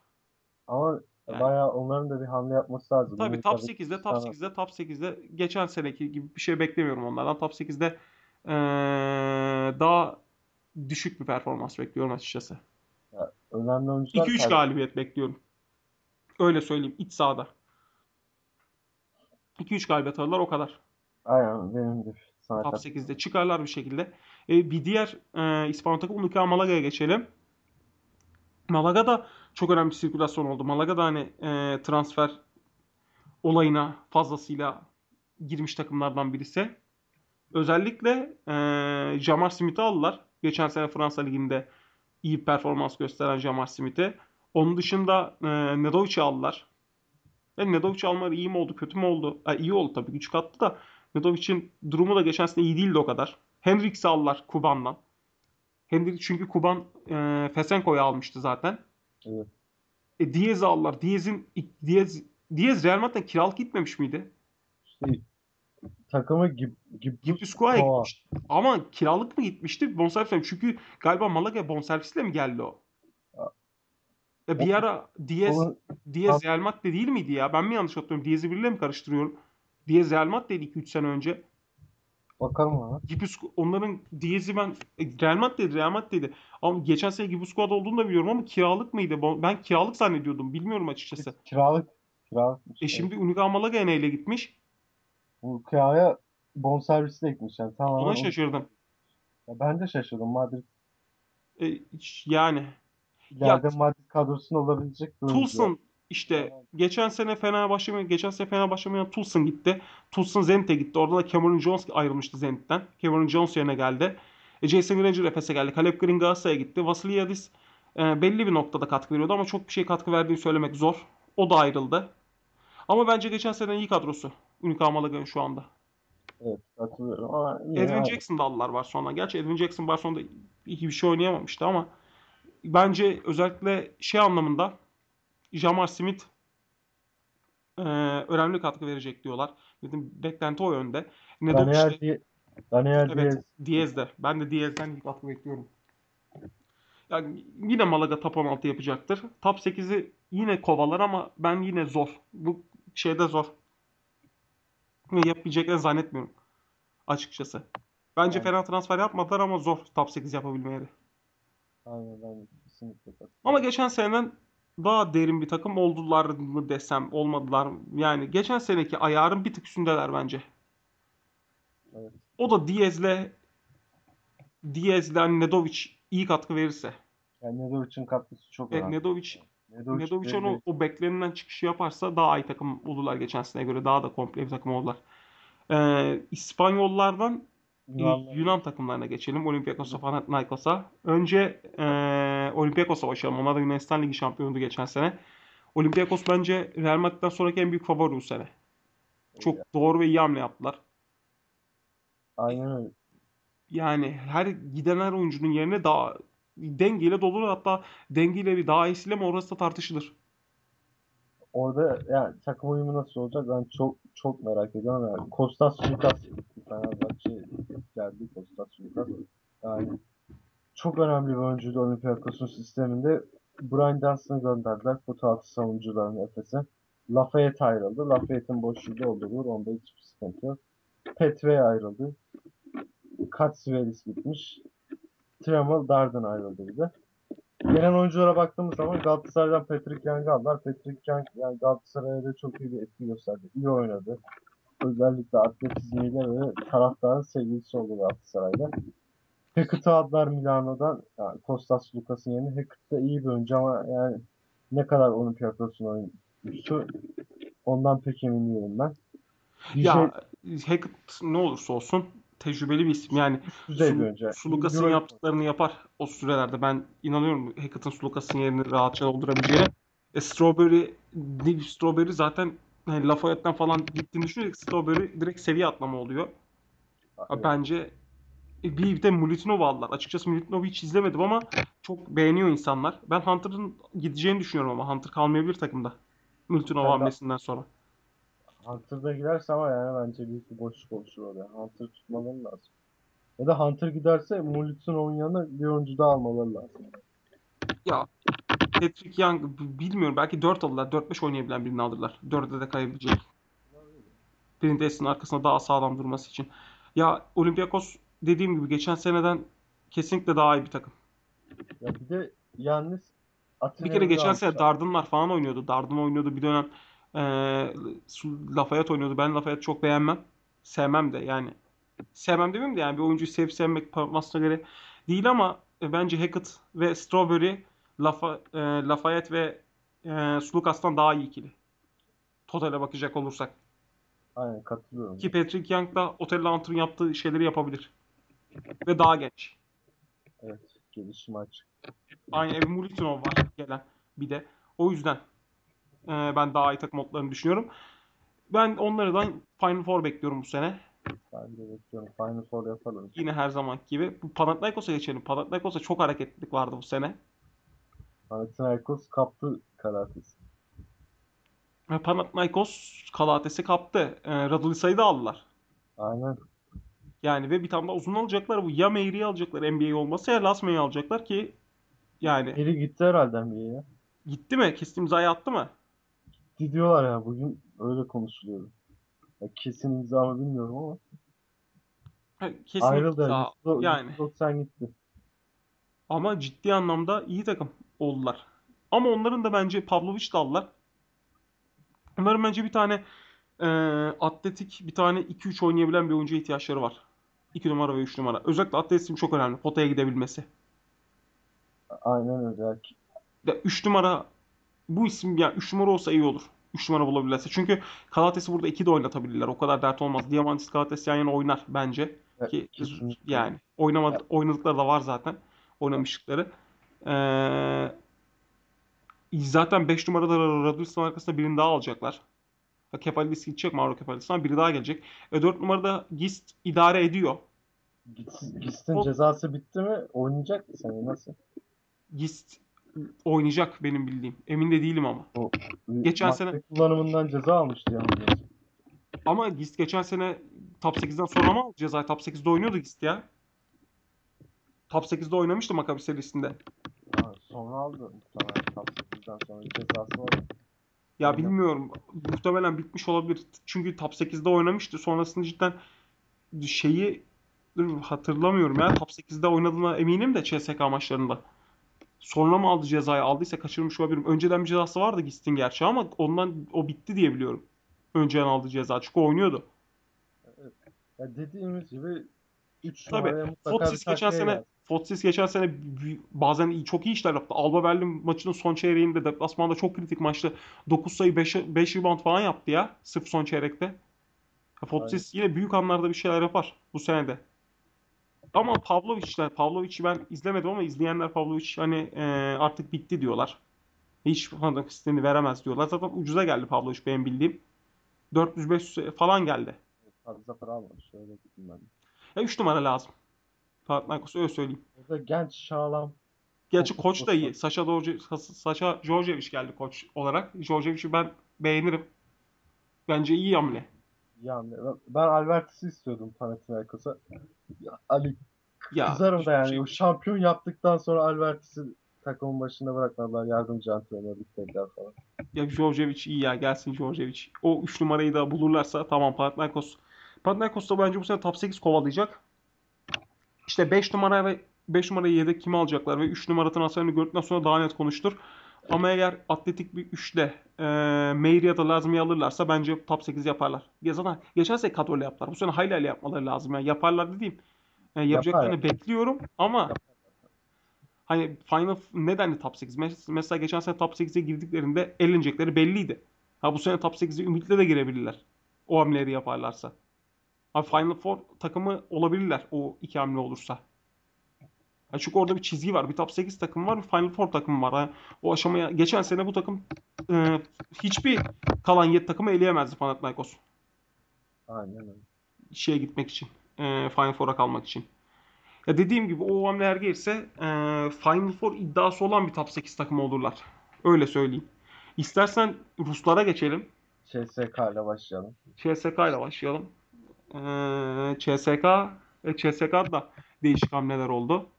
Ama Yani. bayağı onların da bir hamle yapması lazım. Tabii Bunun top tabii 8'de, top sana- 8'de, top 8'de geçen seneki gibi bir şey beklemiyorum onlardan. Top 8'de eee, daha düşük bir performans bekliyorum açıkçası. önemli oyuncular 2-3 tercih- galibiyet bekliyorum. Öyle söyleyeyim iç sahada. 2-3 galibiyet alırlar o kadar. Aynen benim de Top katılıyorum. 8'de çıkarlar bir şekilde. E, bir diğer e, İspanyol takım Unicaja Malaga'ya geçelim. Malaga'da çok önemli bir sirkülasyon oldu. Malaga'da hani e, transfer olayına fazlasıyla girmiş takımlardan birisi. Özellikle e, Jamar Smith'i aldılar. Geçen sene Fransa Ligi'nde iyi performans gösteren Jamar Smith'i. Onun dışında e, Nedovic'i aldılar. E, Nedovic'i almaları iyi mi oldu, kötü mü oldu? E, iyi oldu tabii, güç kattı da Nedovic'in durumu da geçen sene iyi değildi o kadar. Hendricks'i aldılar Kuban'dan. Hendricks çünkü Kuban e, Fesenko'yu almıştı zaten. Evet. E, Diaz'ı aldılar. Diaz'in Diaz, Diaz Real Madrid'den kiralık gitmemiş miydi? İşte takımı Gib Gib Gipuzkoa'ya gitmişti. Ama kiralık mı gitmişti? Bonservis mi? Çünkü galiba Malaga bonservisle mi geldi o? Ya bir ara Diaz, Onun- Diaz Real Madrid değil miydi ya? Ben mi yanlış hatırlıyorum? Diaz'ı biriyle mi karıştırıyorum? Diaz Real Madrid'deydi 2-3 sene önce. Bakalım ama. Gibusko, onların Diaz'i ben e, Real Madrid'deydi, Real Madrid'deydi. Ama geçen sene Gibuscoa'da olduğunu da biliyorum ama kiralık mıydı? Ben kiralık zannediyordum. Bilmiyorum açıkçası. Kiralık. Kiralık. E şimdi Unicaja Malaga'ya neyle gitmiş? Bu kiraya bonservisle gitmiş yani. Tamamen Ona onu- şaşırdım. Ya ben de şaşırdım. Madrid E, yani ileride Madrid kadrosunda olabilecek bir. Tulsun işte geçen sene Fenerbahçe mi geçen sene Fenerbahçe'ye Tulsun gitti. Tulsun Zenit'e gitti. Orada da Cameron Jones ayrılmıştı Zenit'ten. Cameron Jones yerine geldi. E, Jason Granger Efes'e geldi. Caleb Green Galatasaray'a gitti. Vasiliadis e, belli bir noktada katkı veriyordu ama çok bir şey katkı verdiğini söylemek zor. O da ayrıldı. Ama bence geçen sene iyi kadrosu. Unicaja Malaga'nın şu anda. Evet katılıyorum ama Edwin aynı. Jackson da aldılar Barcelona'dan. Gerçi Edwin Jackson Barcelona'da iyi bir şey oynayamamıştı ama bence özellikle şey anlamında Jamar Smith e, önemli katkı verecek diyorlar. Dedim beklenti o yönde. Nedovic Daniel, Di Daniel evet, Diaz. Diaz de. Ben de Diaz'den iyi katkı bekliyorum. Yani yine Malaga top 16 yapacaktır. Top 8'i yine kovalar ama ben yine zor. Bu şeyde zor. Ve yapabileceklerini zannetmiyorum. Açıkçası. Bence Yani- fena transfer yapmadılar ama zor top 8 yapabilmeleri. Aynen ben de kesinlikle katılıyorum. Ama geçen seneden daha derin bir takım oldular mı desem olmadılar? Yani geçen seneki ayarın bir tık üstündeler bence. Evet. O da Diaz'le Diaz'le hani Nedovic iyi katkı verirse. Yani Nedovic'in katkısı çok Ve önemli. Nedovic Nedovic, Nedovic belli- onu o beklenilen çıkışı yaparsa daha iyi takım olurlar geçen seneye göre. Daha da komple bir takım oldular. Ee, İspanyollardan Yunanlar- Yunan takımlarına geçelim. Olympiakos'a, Panathinaikos'a. Önce e, Olympiakos'a başlayalım. Onlar da Yunanistan Ligi şampiyonuydu geçen sene. Olympiakos bence Real Madrid'den sonraki en büyük favori bu sene. Çok doğru ve iyi hamle yaptılar. Aynen öyle. Yani her giden her oyuncunun yerine daha dengeyle dolular. Hatta dengeyle bir daha iyisiyle mi orası da tartışılır. Orada yani takım uyumu nasıl olacak ben çok çok merak ediyorum. Yani Kostas Lucas Fenerbahçe geldi Kostas Lucas. Yani çok önemli bir oyuncuydu Olympiakos'un sisteminde. Brian Dunstan'ı gönderdiler. Kutu altı savunucularını Efes'e. Lafayette ayrıldı. Lafayette'in boşluğu doldurulur. Onda hiçbir sıkıntı yok. Petre ayrıldı. Katsivelis gitmiş. Tremel Darden ayrıldı bir de. Gelen oyunculara baktığımız zaman Galatasaray'dan Patrick Young'ı aldılar. Patrick Young yani Galatasaray'a da çok iyi bir etki gösterdi. İyi oynadı. Özellikle atletizmiyle ve taraftarın sevgilisi oldu Galatasaray'da. Hackett'ı aldılar Milano'dan. Yani Kostas Lukas'ın yerine. Hackett da iyi bir oyuncu ama yani ne kadar Olympiakos'un oyun Şu, ondan pek emin değilim ben. DJ Ya Hackett ne olursa olsun tecrübeli bir isim. Yani bir Sul. Sulukas'ın yaptıklarını yapar o sürelerde. Ben inanıyorum Hackett'ın Sulukas'ın yerini rahatça doldurabileceğine. E, Strawberry, Strawberry zaten hani Lafayette'den falan gittiğini düşünürsek Strawberry direkt seviye atlama oluyor. Evet. Bence e, bir de Milutinov'u aldılar. Açıkçası Milutinov'u hiç izlemedim ama çok beğeniyor insanlar. Ben Hunter'ın gideceğini düşünüyorum ama Hunter kalmayabilir takımda. Milutinov Ben de hamlesinden sonra. Hunter'da giderse ama yani bence büyük bir boşluk oluşur orada. Hunter tutmaları lazım. Ya da Hunter giderse Mulutinov'un yanına bir oyuncu daha almaları lazım. Ya Patrick Young bilmiyorum belki 4 alırlar. 4-5 oynayabilen birini alırlar. 4'e de kayabilecek. Printess'in arkasında daha sağlam durması için. Ya Olympiakos dediğim gibi geçen seneden kesinlikle daha iyi bir takım. Ya bir de Yannis Bir kere geçen sene. Darden'lar falan oynuyordu. Darden oynuyordu bir dönem. Eee Lafayette oynuyordu. Ben Lafayette çok beğenmem. Sevmem de yani. Sevmem demeyeyim de yani bir oyuncuyu sevip sevmek parmasına göre değil ama e, bence Hackett ve Strawberry Lafa, e, Lafayette ve e, Sulukas'tan daha iyi ikili. Totale bakacak olursak. Aynen katılıyorum. Ki Patrick Young da Otello Hunter'ın yaptığı şeyleri yapabilir. Ve daha genç. Evet. Gelişim açık. Aynı Evan Mulitinov var gelen bir de. O yüzden e, ben daha iyi takım modlarını düşünüyorum. Ben onlardan Final Four bekliyorum bu sene. Ben de bekliyorum. Final Four yapalım. Yine her zaman gibi. Bu Panathinaikos'a geçelim. Panathinaikos'a çok hareketlilik vardı bu sene. Panathinaikos kaptı Karates. Ve Panathinaikos Kalates'i kaptı. E, Radulica'yı da aldılar. Aynen. Yani ve bir tane daha uzun alacaklar. Bu ya Meyri'yi alacaklar NBA olmasa ya Lasme'yi alacaklar ki yani Biri gitti herhalde NBA'ye. gitti mi? Kesin imzayı attı mı? Gitti diyorlar ya. Bugün öyle konuşuluyor. Ya kesin imza mı bilmiyorum ama. Ha, Kesin Ayrıldı. imza. Yani. Yani 190 gitti. ama ciddi anlamda iyi takım oldular. Ama onların da bence Pavlovic de aldılar. Onların bence bir tane e, atletik, bir tane 2-3 oynayabilen bir oyuncuya ihtiyaçları var. 2 numara ve 3 numara. Özellikle atletizm çok önemli. Potaya gidebilmesi. Aynen öyle. Ya. 3 numara bu isim yani 3 numara olsa iyi olur. 3 numara bulabilirlerse. Çünkü Kalates'i burada 2 de oynatabilirler. O kadar dert olmaz. Diamantis Kalates yan yana oynar bence. Ki kesinlikle. yani oynamadı, oynadıkları da var zaten. Oynamışlıkları. Ee, zaten 5 numarada Raduls'un arkasında birini daha alacaklar. Kefalidis gidecek Mauro Kefalidis ama biri daha gelecek. E 4 numarada Gist idare ediyor. O- cezası bitti mi? Oynayacak mı seni? Nasıl? Gist oynayacak benim bildiğim. Emin de değilim ama. O, Geçen sene- kullanımından ceza almıştı yalnız. Ama Gist geçen sene Top 8'den sonra mı aldı cezayı? Top 8'de oynuyordu Gist ya. Top 8'de oynamıştı Maccabi serisinde. Aldı muhtemelen. Top 8'den sonra cezası var. Ya bilmiyorum. Muhtemelen bitmiş olabilir. Çünkü Top 8'de oynamıştı. Sonrasında cidden şeyi hatırlamıyorum ya. Top 8'de oynadığına eminim de CSK maçlarında. Sonra mı aldı cezayı? Aldıysa kaçırmış olabilirim. Önceden bir cezası vardı Gist'in gerçi ama ondan o bitti diye biliyorum. Önceden aldığı ceza. Çünkü oynuyordu. Ya dediğimiz gibi 3 Tabii. bir Fotsis geçen takviye sene lazım. Fotsis geçen sene bazen çok iyi işler yaptı. Alba Berlin maçının son çeyreğinde deplasmanda çok kritik maçta 9 sayı 5, 5 rebound falan yaptı ya. Sırf son çeyrekte. Fotsis yine büyük anlarda bir şeyler yapar bu senede. Ama Pavlovic'ler, Pavlovic'i ben izlemedim ama izleyenler Pavlovic hani e, artık bitti diyorlar. Hiç fanatik sistemi veremez diyorlar. Zaten ucuza geldi Pavlovic benim bildiğim. 400-500 falan geldi. Fazla para almamış. Öyle ben. Ya 3 numara lazım. Panathinaikos öyle söyleyeyim. Orada genç Şalam Gerçi koç da iyi. Sasha, Dorje, Sasha Djordjevic geldi koç olarak. Djordjevic'i ben beğenirim. Bence iyi hamle. yani ben, Albertis'i istiyordum Panathinaikos'a. Ali Ya kızarım da yani. şey- şampiyon yaptıktan sonra Albertis'i takımın başında bırakmadılar. Yardımcı antrenörlük dediler falan. ya Djordjevic iyi ya. Gelsin Djordjevic. O 3 numarayı da bulurlarsa tamam Panathinaikos. Panathinaikos da bence bu sene top 8 kovalayacak. İşte 5 numara ve 5 numarayı yedek kimi alacaklar ve 3 numara transferini gördükten sonra daha net konuştur. Ama eğer atletik bir üçle e, Meir ya da Lazmi'yi alırlarsa bence top 8 yaparlar. Ya zaten geçen sene kadroyla yaptılar. Bu sene hayli yapmaları lazım. Yani yaparlar dediğim. Yani yapacaklarını Yapar. bekliyorum ama Hani Final nedenli top 8? Mes- Mesela geçen sene top 8'e girdiklerinde elenecekleri belliydi. Ha bu sene top 8'e ümitle de girebilirler. O hamleleri yaparlarsa. Abi Final Four takımı olabilirler o iki hamle olursa. Ha çünkü orada bir çizgi var. Bir top 8 takım var, bir Final Four takımı var. Ha, o aşamaya geçen sene bu takım e, hiçbir kalan 7 takımı eleyemezdi Panathinaikos. Aynen öyle. Şeye gitmek için. E, Final Four'a kalmak için. Ya dediğim gibi o hamleler gelirse e, Final Four iddiası olan bir top 8 takımı olurlar. Öyle söyleyeyim. İstersen Ruslara geçelim. CSK ile başlayalım. CSK ile başlayalım. E, CSK ve CSK'da değişik hamleler oldu.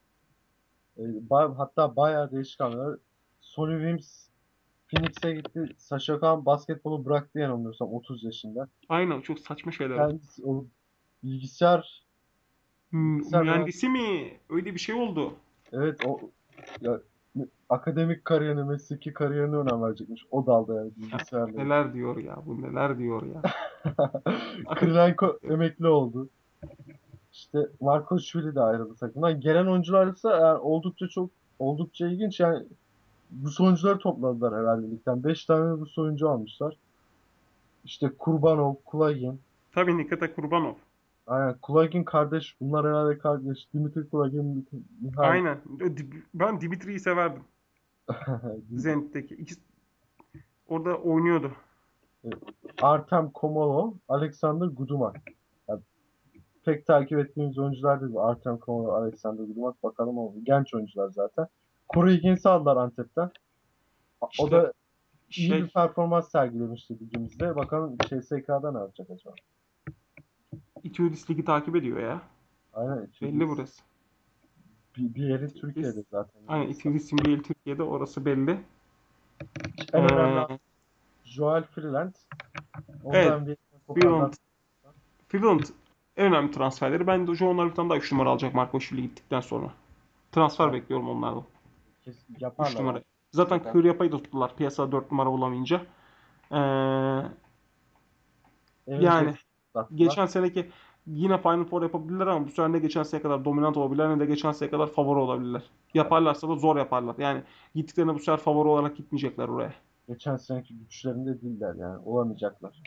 E, ba- hatta bayağı değişik hamleler. Sonny Williams Phoenix'e gitti. Sasha Kaun basketbolu bıraktı yanılmıyorsam 30 yaşında. Aynen çok saçma şeyler. Kendisi o bilgisayar Hmm, Sen- Mühendisi mi? Öyle bir şey oldu. evet o ya, akademik kariyerine, mesleki kariyerine önem verecekmiş. O dalda yani bilgisayarla. Neler diyor ya bu neler diyor ya. Krylenko emekli oldu. İşte Marko Şvili de ayrıldı takımdan. Gelen oyuncular ise yani oldukça çok oldukça ilginç. Yani Rus oyuncuları topladılar herhalde ligden. 5 tane Rus oyuncu almışlar. İşte Kurbanov, Kulagin. Tabii Nikita Kurbanov. Aynen Kulagin kardeş. Bunlar herhalde kardeş. Dimitri Kulagin. Aynen. Ben Dimitri'yi severdim. Zenit'teki. İkisi orada oynuyordu. Artem Komolov, Alexander Gudumak. Yani pek takip ettiğimiz oyuncular değil. Artem Komolov, Alexander Gudumak. Bakalım o genç oyuncular zaten. Corey Higgins'i aldılar Antep'ten. O İşte da iyi Şey, bir performans sergilemişti ligimizde. Bakalım CSK'da ne yapacak acaba? İtudis Ligi takip ediyor ya. Aynen. Belli burası. Bir, bir yeri Türkiye'de zaten. Aynen İtudis değil Türkiye'de orası belli. En önemli Ee, Joel Freeland. Evet, Ondan bir Freeland. Freeland en önemli transferleri. Ben de John bir tane daha 3 numara alacak Marco Şili gittikten sonra. Transfer Evet. bekliyorum onlardan. Kes- 3 yaparlar. numara. Zaten Evet. Küryapa'yı da tuttular piyasada 4 numara bulamayınca. Ee, Evet, yani sattılar. geçen seneki yine Final Four yapabilirler ama bu sene de geçen sene kadar dominant olabilirler ne de geçen sene kadar favori olabilirler. Yaparlarsa da zor yaparlar. Yani gittiklerinde bu sefer favori olarak gitmeyecekler oraya. Geçen seneki güçlerinde değiller yani. Olamayacaklar.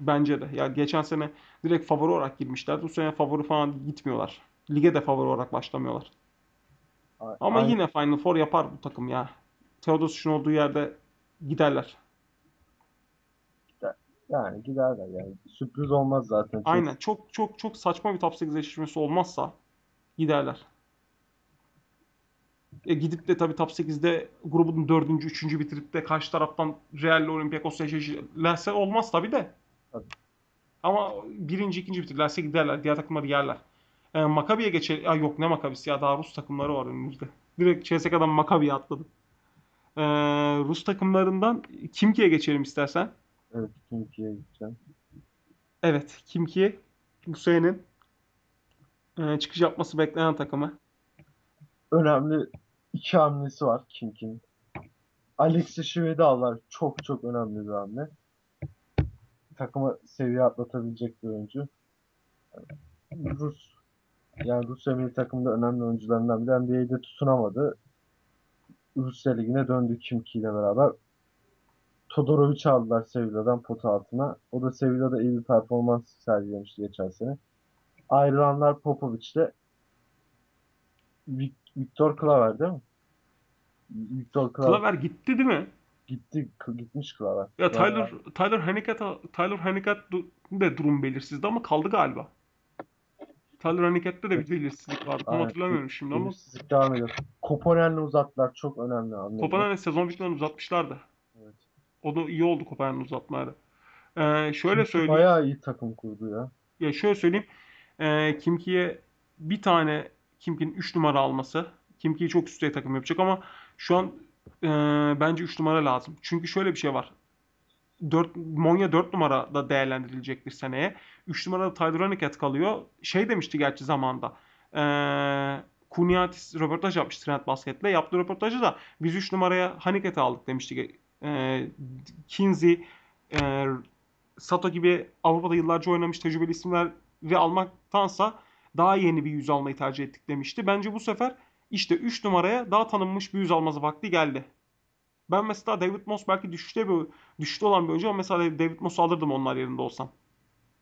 Bence de. Ya geçen sene direkt favori olarak girmişlerdi. Bu sene favori falan gitmiyorlar. Lige de favori olarak başlamıyorlar. A- Ama aynı- yine Final Four yapar bu takım ya. Theodosic'in olduğu yerde giderler. Yani giderler yani. Sürpriz olmaz zaten. Çok- Aynen. Çok çok çok saçma bir top 8 eşleşmesi olmazsa giderler. E gidip de tabii top 8'de grubun 4. 3. bitirip de karşı taraftan Real ile Olympiakos'la eşleşirlerse olmaz tabii de. Tabii. Ama birinci, ikinci bitirirlerse giderler. Diğer takımları yerler. E, Maccabi'ye geçelim. Ya yok ne Maccabisi ya daha Rus takımları var önümüzde. Direkt CSK'dan Maccabi'ye atladım. E, Rus takımlarından Kimki'ye geçelim istersen. Evet, Kimki'ye gideceğim. Evet, Kimki bu senenin e, çıkış yapması beklenen takımı. Önemli iki hamlesi var Kimki'nin. Alexis Şivedi aldılar. Çok çok önemli bir hamle. Takıma seviye atlatabilecek bir oyuncu. Rus yani Rusya milli takımda önemli oyuncularından biri. NBA'de tutunamadı. Rusya Ligi'ne döndü Kimki ile beraber. Todorovic aldılar Sevilla'dan pota altına. O da Sevilla'da iyi bir performans sergilemişti geçen sene. Ayrılanlar Popovic'le Vic- Viktor Klaver değil mi? Viktor Klaver Klaver gitti değil mi? gitti gitmiş Klaver. Ya Klaver- Tyler Tyler Honeycutt Tyler du- de durum belirsizdi ama kaldı galiba. Tyler Honeycutt'ta da bir belirsizlik vardı. Aynen. hatırlamıyorum şimdi ama Belirsizlik devam ediyor. Koponel'le uzattılar. Çok önemli. Kopenhag'ın sezon bitmeden uzatmışlardı. O da iyi oldu Kopenhag'ın uzatmaları. Ee, şöyle Kimki söyleyeyim. Bayağı iyi takım kurdu ya. Ya şöyle söyleyeyim. Ee, Kimki'ye bir tane Kimki'nin 3 numara alması Kimki'yi çok üst düzey takım yapacak ama şu an e, bence 3 numara lazım. Çünkü şöyle bir şey var. 4, Monya 4 numarada değerlendirilecektir seneye. 3 numarada Tyler Honeycutt kalıyor. Şey demişti gerçi zamanda. E, Kuniatis röportaj yapmış Trend Basket'le. Yaptığı röportajı da biz 3 numaraya Honeycutt'ı aldık demişti. E, Kinsey, e, Sato gibi Avrupa'da yıllarca oynamış tecrübeli isimleri almaktansa daha yeni bir yüz almayı tercih ettik demişti. Bence bu sefer İşte 3 numaraya daha tanınmış bir yüz alması vakti geldi. Ben mesela David Moss belki düşüşte bir düşüşte olan bir oyuncu ama mesela David Moss'u alırdım onlar yerinde olsam.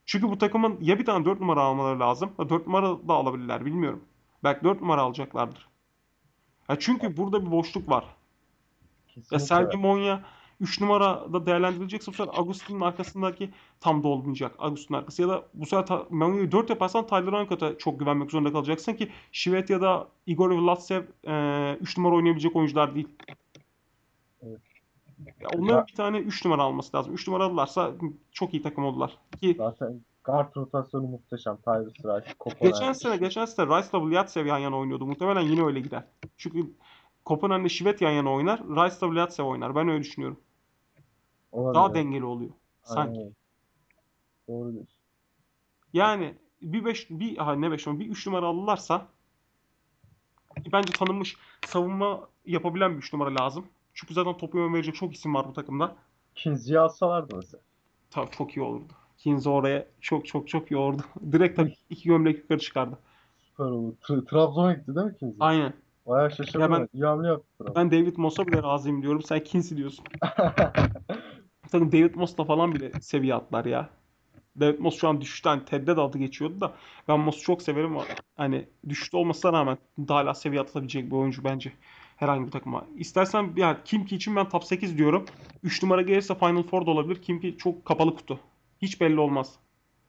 Çünkü bu takımın ya bir tane 4 numara almaları lazım. Ya 4 numara da alabilirler bilmiyorum. Belki 4 numara alacaklardır. Ya çünkü burada bir boşluk var. Ya Kesinlikle. Sergio Monya 3 numarada değerlendirilecekse bu sefer Agustin'in arkasındaki tam da olmayacak. Agustin'in arkası ya da bu sefer Monya'yı 4 yaparsan Tyler Ankot'a çok güvenmek zorunda kalacaksın ki Şivet ya da Igor Vlatsev 3 numara oynayabilecek oyuncular değil. Evet. Ya onların Ya- bir tane 3 numara alması lazım. 3 numara alırlarsa çok iyi takım oldular. Ki Zaten guard rotasyonu muhteşem. Tyrese Rice, geçen sene geçen sene Rice'la Vlatsev yan yana oynuyordu. Muhtemelen yine öyle gider. Çünkü Kopenhag'la Şivet yan yana oynar. Rice'la Vlatsev oynar. Ben öyle düşünüyorum. Olabilir. Daha dengeli oluyor. Aynen Sanki. öyle. Doğru diyorsun. Yani bir 5 bir ha ne 5 bir 3 numara alırlarsa bence tanınmış savunma yapabilen bir 3 numara lazım. Çünkü zaten topu yön verecek çok isim var bu takımda. Kinsey'i alsalardı mesela. Tabii çok iyi olurdu. Kinze oraya çok çok çok iyi olurdu. Direkt tabii iki gömlek yukarı çıkardı. Süper olur. Tra- Trabzon'a gitti değil mi Kinsey? Aynen. Bayağı şaşırdım. Ya ben-. İyi hamle yaptı. Ben David Moss'a bile razıyım diyorum. Sen Kinsey diyorsun. Tabii David Moss'la falan bile seviye atlar ya. David Moss şu an düşüşten Ted'de de adı geçiyordu da ben Moss'u çok severim. Hani düşüşte olmasına rağmen daha hala seviye atlatabilecek bir oyuncu bence. Herhangi bir takıma. İstersen yani Kimki için ben top 8 diyorum. 3 numara gelirse Final Four da olabilir. Kimki çok kapalı kutu. Hiç belli olmaz.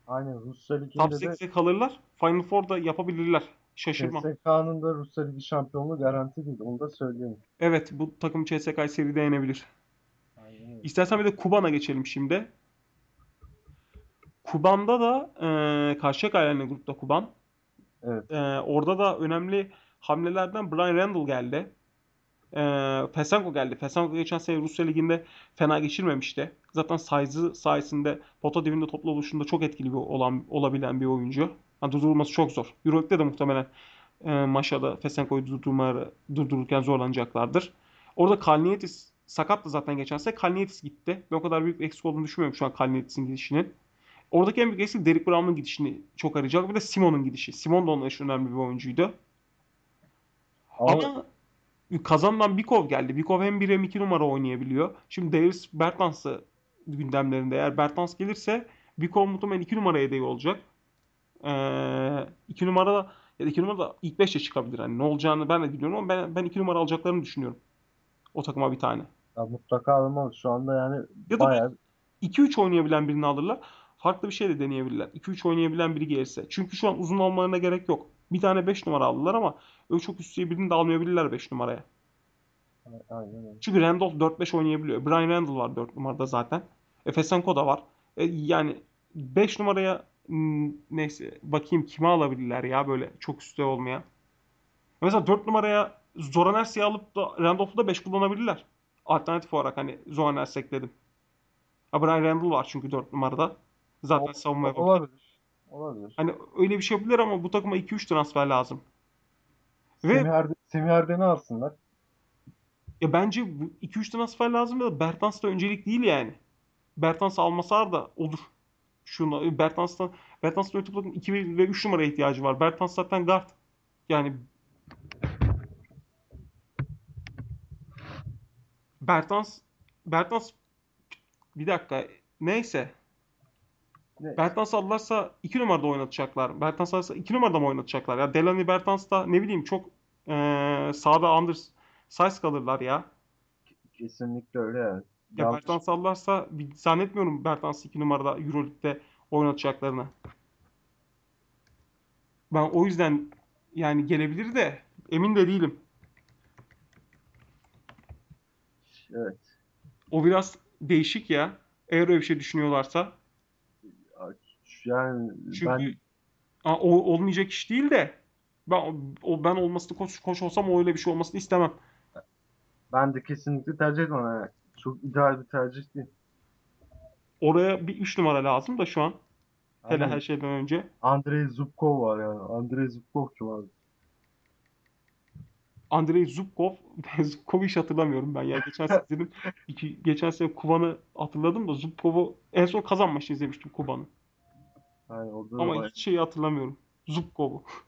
Aynen Rusya Top Ligi'nde de 8'e kalırlar. Final Four da yapabilirler. Şaşırmam. CSK'nın da Rusya Ligi şampiyonluğu garanti değil. Onu da söyleyeyim. Evet bu takım CSKA seride yenebilir. Aynen. İstersen bir de Kuban'a geçelim şimdi. Kuban'da da e, Karşıyaka ile grupta Kuban. Evet. E, orada da önemli hamlelerden Brian Randall geldi. E, Fesenko geldi. Fesenko geçen sene Rusya Ligi'nde fena geçirmemişti. Zaten size'ı sayesinde pota dibinde toplu oluşunda çok etkili bir olan olabilen bir oyuncu. Yani durdurulması çok zor. Euroleague'de de muhtemelen e, Maşa'da Fesenko'yu durdururken zorlanacaklardır. Orada Kalnietis sakattı zaten geçen sene. Kalnietis gitti. Ben o kadar büyük bir eksik olduğunu düşünmüyorum şu an Kalnietis'in gidişinin. Oradaki en büyük eksik Derrick Brown'un gidişini çok arayacak. Bir de Simon'un gidişi. Simon da onun için önemli bir oyuncuydu. Ama, Ama kazanılan Bikov geldi. Bikov hem 1 hem 2 numara oynayabiliyor. Şimdi Darius Bertans'ı gündemlerinde. Eğer Bertans gelirse Bikov muhtemelen 2 numara yedeği olacak. 2 numara da ya da 2 numara da ilk 5'e çıkabilir. Hani ne olacağını ben de biliyorum ama ben ben 2 numara alacaklarını düşünüyorum. O takıma bir tane. ya mutlaka alınmalı. Şu anda yani Ya bayağı 2-3 oynayabilen birini alırlar. Farklı bir şey de deneyebilirler. 2-3 oynayabilen biri gelirse. Çünkü şu an uzun almalarına gerek yok. Bir tane 5 numara aldılar ama öyle çok üst düzey birini de almayabilirler 5 numaraya. aynen öyle. Çünkü Randolph 4-5 oynayabiliyor. Brian Randall var 4 numarada zaten. E, Fesenko da var. E, yani 5 numaraya neyse bakayım kime alabilirler ya böyle çok üstte olmayan. Mesela 4 numaraya Zoran Ersek'i alıp da Randolph'u da 5 kullanabilirler. Alternatif olarak hani Zoran Ersek dedim. Ha, Brian Randall var çünkü 4 numarada. Zaten O- savunma yapabilir. Olabilir. Olabilir. Hani öyle bir şey yapabilir ama bu takıma 2-3 transfer lazım. Ve Semih, Erde, Semih Erden'i alsınlar. Ya bence bu 2-3 transfer lazım da Bertans da öncelik değil yani. Bertans almasalar da olur. Şunu Bertans'tan Bertans'tan öte takım 2 ve 3 numara ihtiyacı var. Bertans zaten guard. Yani Bertans Bertans bir dakika neyse. Ne? Bertans alırlarsa 2 numarada oynatacaklar. Bertans alırsa 2 numarada mı oynatacaklar? Ya Delaney Bertans da ne bileyim çok eee sağda under size kalırlar ya. Kesinlikle öyle. Ya Yanlış. Bertans alırlarsa bir, zannetmiyorum Bertans 2 numarada Euroleague'de oynatacaklarını. Ben o yüzden yani gelebilir de emin de değilim. Evet. O biraz değişik ya. Eğer öyle bir şey düşünüyorlarsa. Yani Çünkü ben Aa, o olmayacak iş değil de ben o ben olmasını koç, koç olsam öyle bir şey olmasını istemem. ben de kesinlikle tercih etmem. Yani çok ideal bir tercih değil. Oraya bir 3 numara lazım da şu an. Hele Aynen. her şeyden önce. Andrei Zubkov var yani. Andrei Zubkov kim abi? Andrei Zubkov, Zubkov'u hiç hatırlamıyorum ben ya. Geçen sene izledim. İki, geçen sene Kuban'ı hatırladım da Zubkov'u en son kazan maçı izlemiştim Kuban'ı. Yani orada da Ama hiç şeyi hatırlamıyorum. Zubkov'u.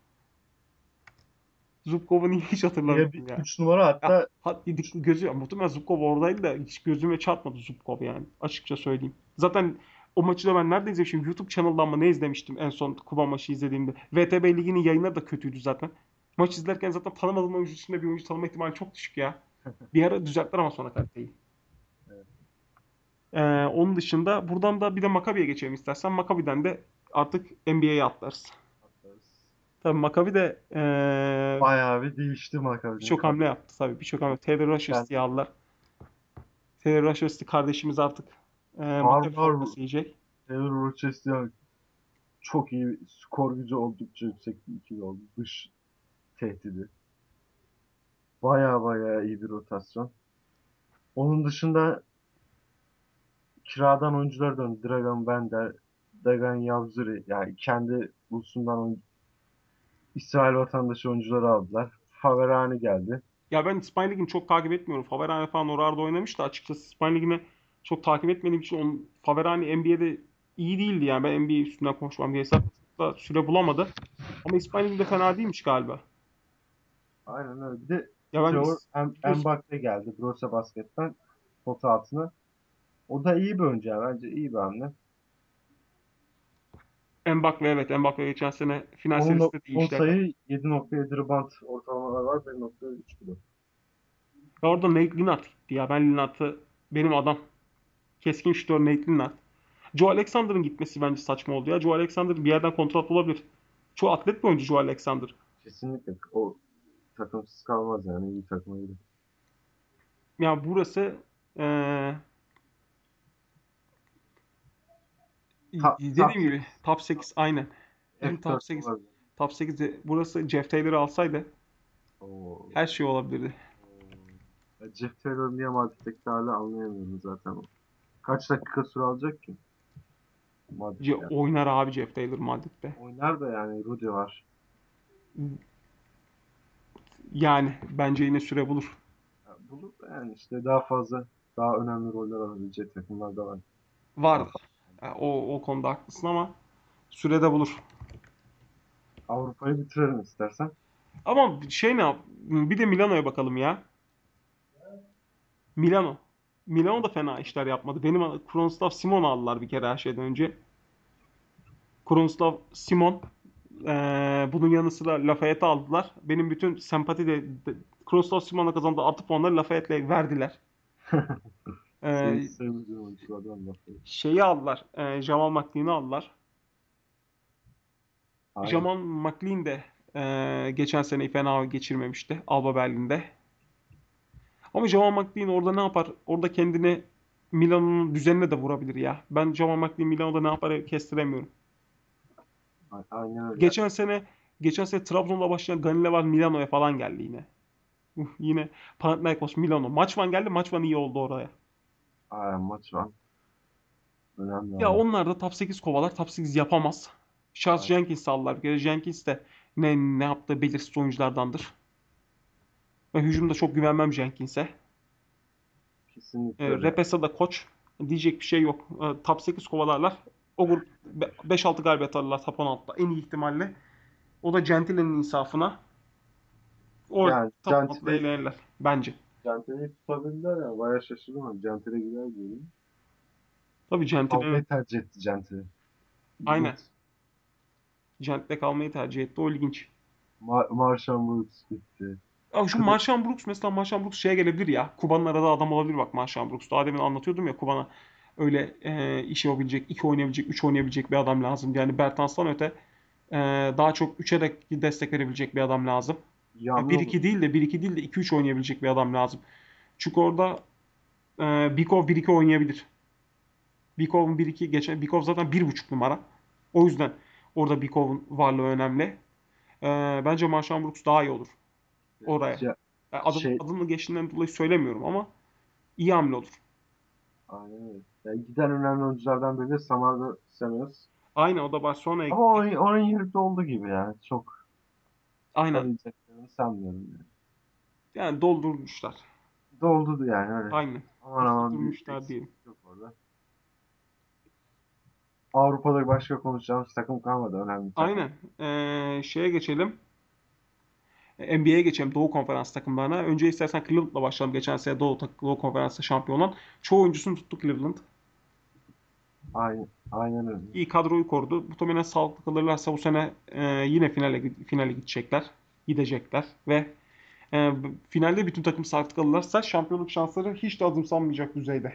Zubkov'u niye hiç hatırlamıyorum ya. 3 numara hatta Ya, hat, gözü, muhtemelen Zubkov oradaydı da hiç gözüme çarpmadı Zubkov yani. Açıkça söyleyeyim. Zaten o maçı da ben nerede izlemişim? YouTube kanalından mı ne izlemiştim en son Kuba maçı izlediğimde. VTB Ligi'nin yayınları da kötüydü zaten. Maç izlerken zaten tanımadığın oyuncu dışında bir oyuncu tanıma ihtimali çok düşük ya. Bir ara düzelttiler ama sonra kaliteyi. Evet. Ee, onun dışında buradan da bir de Maccabi'ye geçelim istersen. Maccabi'den de artık NBA'ye atlarız. Tabii Maccabi de ee, bayağı bir değişti Maccabi'nin birçok hamle yaptı tabii. Birçok hamle. Taylor Rushers'ı aldılar. Taylor Rushers'ı kardeşimiz artık ee, Maccabi forması giyecek. Taylor Rochester çok iyi skor gücü oldukça yüksek bir ikili oldu. Dış tehdidi. Baya baya iyi bir rotasyon. Onun dışında kiradan oyuncular döndü. Dragan Bender, Dagan Yavzuri yani kendi ulusundan İsrail vatandaşı oyuncuları aldılar. Faverani geldi. Ya ben İspanya Ligi'ni çok takip etmiyorum. Faverani falan oralarda oynamış da açıkçası İspanya Ligi'ni çok takip etmediğim için onun Faverani NBA'de iyi değildi yani. Ben NBA üstünden konuşmam çok da süre bulamadı. Ama İspanya Ligi'nde fena değilmiş galiba. Aynen öyle. Bir de Ya ben Trevor M- Mbappe geldi Borussia Basket'ten pota altına. O da iyi bir oyuncu yani. Bence iyi bir hamle. Mbappe evet Mbappe geçen sene final serisinde iyi on işler sayı 7.7 rebound ortalamalar var. 1.3 kilo. Ya orada Nate Linard gitti ya. Ben Linard'ı benim adam. Keskin şutör Nate Linard. Joe Alexander'ın gitmesi bence saçma oldu ya. Joe Alexander bir yerden kontrat olabilir. Çoğu atlet bir oyuncu Joe Alexander. Kesinlikle. O takımsız kalmaz yani. iyi takıma gider. Ya burası eee Ta- dediğim top gibi top 8 aynen. En F4 top 8 olabilir. top 8'de burası Jeff Taylor'ı alsaydı Oo. her şey olabilirdi. Ya Jeff Taylor niye Madrid'deki hali anlayamıyorum zaten. Kaç dakika süre alacak ki? Madrid Ce- yani. oynar abi Jeff Taylor Madrid'de. Oynar da yani Rudy var. Yani bence yine süre bulur. Ya bulur da yani işte daha fazla daha önemli roller alabilecek takımlar da var. Vardır. O, o konuda haklısın ama sürede bulur. Avrupa'yı bitirelim istersen. Ama şey ne yap? Bir de Milano'ya bakalım ya. Milano. Milano da fena işler yapmadı. Benim Kronslav Simon aldılar bir kere her şeyden önce. Kronslav Simon. Eee, bunun yanı sıra Lafayette aldılar. Benim bütün sempati de, de Kronslav Simon'a kazandığı artı puanları Lafayette'le verdiler. Oyunculardan lafı. şeyi aldılar. Eee Jamal McLean'i aldılar. Aynen. Jamal McLean de eee, geçen seneyi fena geçirmemişti Alba Berlin'de. Ama Jamal McLean orada ne yapar? Orada kendini Milan'ın düzenine de vurabilir ya. Ben Jamal McLean Milano'da ne yapar kestiremiyorum. Aynen öyle. Geçen sene geçen sene Trabzon'da başlayan Ganilevar Milano'ya falan geldi yine. Uh, yine Panathinaikos Milano. Maçvan geldi. Maçvan iyi oldu oraya. Aynen maç var. Önemli Ya ama. onlar da top 8 kovalar. Top 8 yapamaz. Charles Aynen. Jenkins aldılar kere. Jenkins de ne ne yaptığı belirsiz oyunculardandır. Ve hücumda çok güvenmem Jenkins'e. Kesinlikle E, öyle. Repes'a da koç. Diyecek bir şey yok. E, top 8 kovalarlar. O grup 5-6 galibiyet alırlar top 16'da. En iyi ihtimalle. O da Gentile'nin insafına. O Yani top 16'da Gentile- eğlenirler. Bence. Gentile'yi tutabilirler ya. Bayağı şaşırdım ama Gentile gider diyorum. Tabii Gentile, Almayı evet. tercih etti Gentile. Aynen. Gentile kalmayı tercih etti. O ilginç. Mar Marshall Brooks gitti. Ya şu Marshall Brooks mesela Marshall Brooks şeye gelebilir ya. Kuba'nın arada adam olabilir bak Marshall Brooks. Daha demin anlatıyordum ya Kuba'na öyle e, iş yapabilecek, iki oynayabilecek, üç oynayabilecek bir adam lazım. Yani Bertans'tan öte e, daha çok üçe de destek verebilecek bir adam lazım. Yanlı 1-2 değil de 1-2 değil de 2-3 oynayabilecek bir adam lazım. Çünkü orada e, Bikov 1-2 oynayabilir. Bikov'un 1-2 geçen Bikov zaten 1.5 numara. O yüzden orada Bikov'un varlığı önemli. E, bence Marshall Brooks daha iyi olur oraya. Ya, Yani adım, Şey- adını geçtiğinden dolayı söylemiyorum ama iyi hamle olur. aynen öyle. Yani giden önemli oyunculardan biri de Samar'da Samuels. Aynen o da Barcelona'ya Ama onun, onun yeri doldu gibi yani. Çok Aynen. Alabileceklerini sanmıyorum yani. Yani doldurmuşlar. Doldu yani öyle. Aynen. Aman aman bir Doldurmuşlar diyelim. yok orada. Avrupa'da başka konuşacağımız takım kalmadı önemli takım. Aynen. Ee, şeye geçelim. NBA'ye geçelim Doğu Konferans takımlarına. Önce istersen Cleveland'la başlayalım. Geçen sene Doğu, Doğu Konferans'ta şampiyon olan. Çoğu oyuncusunu tuttu Cleveland. Aynen, aynen öyle. İyi kadroyu korudu. Muhtemelen sağlıklı kalırlarsa bu sene e, yine finale finale gidecekler. Gidecekler ve e, finalde bütün takım sağlıklı kalırlarsa şampiyonluk şansları hiç de azımsanmayacak düzeyde.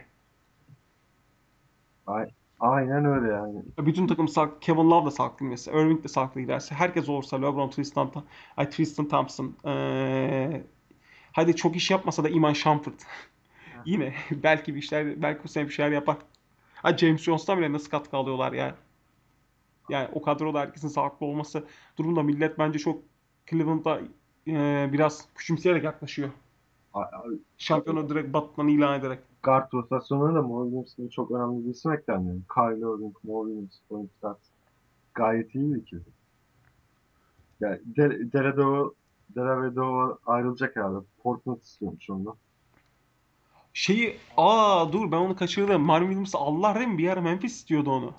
Ay, aynen öyle yani. Bütün takım sağlıklı. Kevin Love da sağlıklı mesela. Irving de sağlıklı giderse. Herkes olursa LeBron, Tristan, ay Tristan Thompson. E, hadi çok iş yapmasa da Iman Shumpert. Yine belki bir işler belki bu sene bir şeyler yapar. Ha James Jones'tan bile nasıl katkı alıyorlar ya. Yani o kadroda herkesin sağlıklı olması durumda millet bence çok Cleveland'a e, biraz küçümseyerek yaklaşıyor. Şampiyonu direkt batmanı ilan ederek. Guard rotasyonuna da Mo Williams gibi çok önemli bir isim eklendi. Yani. Kyrie Irving, Mo Williams, guard. Gayet iyi bir ikili. Yani De Deredo, Deredo ayrılacak herhalde. Portland istiyormuş onu. Şeyi aa dur ben onu kaçırdım. Marvin Williams'ı aldılar değil mi? Bir ara Memphis istiyordu onu.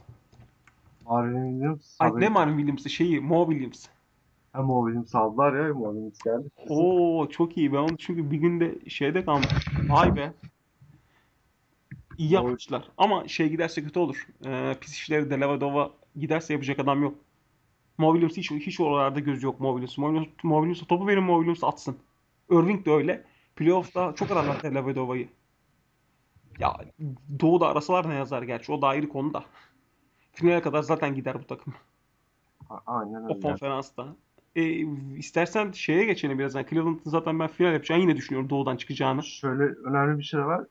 Marvin Williams, Ay ne Marvin Williams'ı şeyi Mo Williams. Ha, Mo Williams aldılar ya. Mo Williams geldi. Oo çok iyi. Ben onu çünkü bir günde şeyde kalmış. Vay be. İyi yapmışlar. Ama şey giderse kötü olur. Ee, pis işleri Delavadova giderse yapacak adam yok. Mo Williams hiç, hiç oralarda gözü yok Mo Williams. Mo Williams, Mo Williams'a topu verin Mo Williams atsın. Irving de öyle. Playoff'ta çok ararlar Delavadova'yı. Ya Doğu'da arasalar ne yazar gerçi. O da ayrı konu da. Finale kadar zaten gider bu takım. Aynen O öyle. konferansta. E, istersen şeye geçelim biraz. Yani Cleveland'ın zaten ben final yapacağını yine düşünüyorum Doğu'dan çıkacağını. Şöyle önemli bir şey var.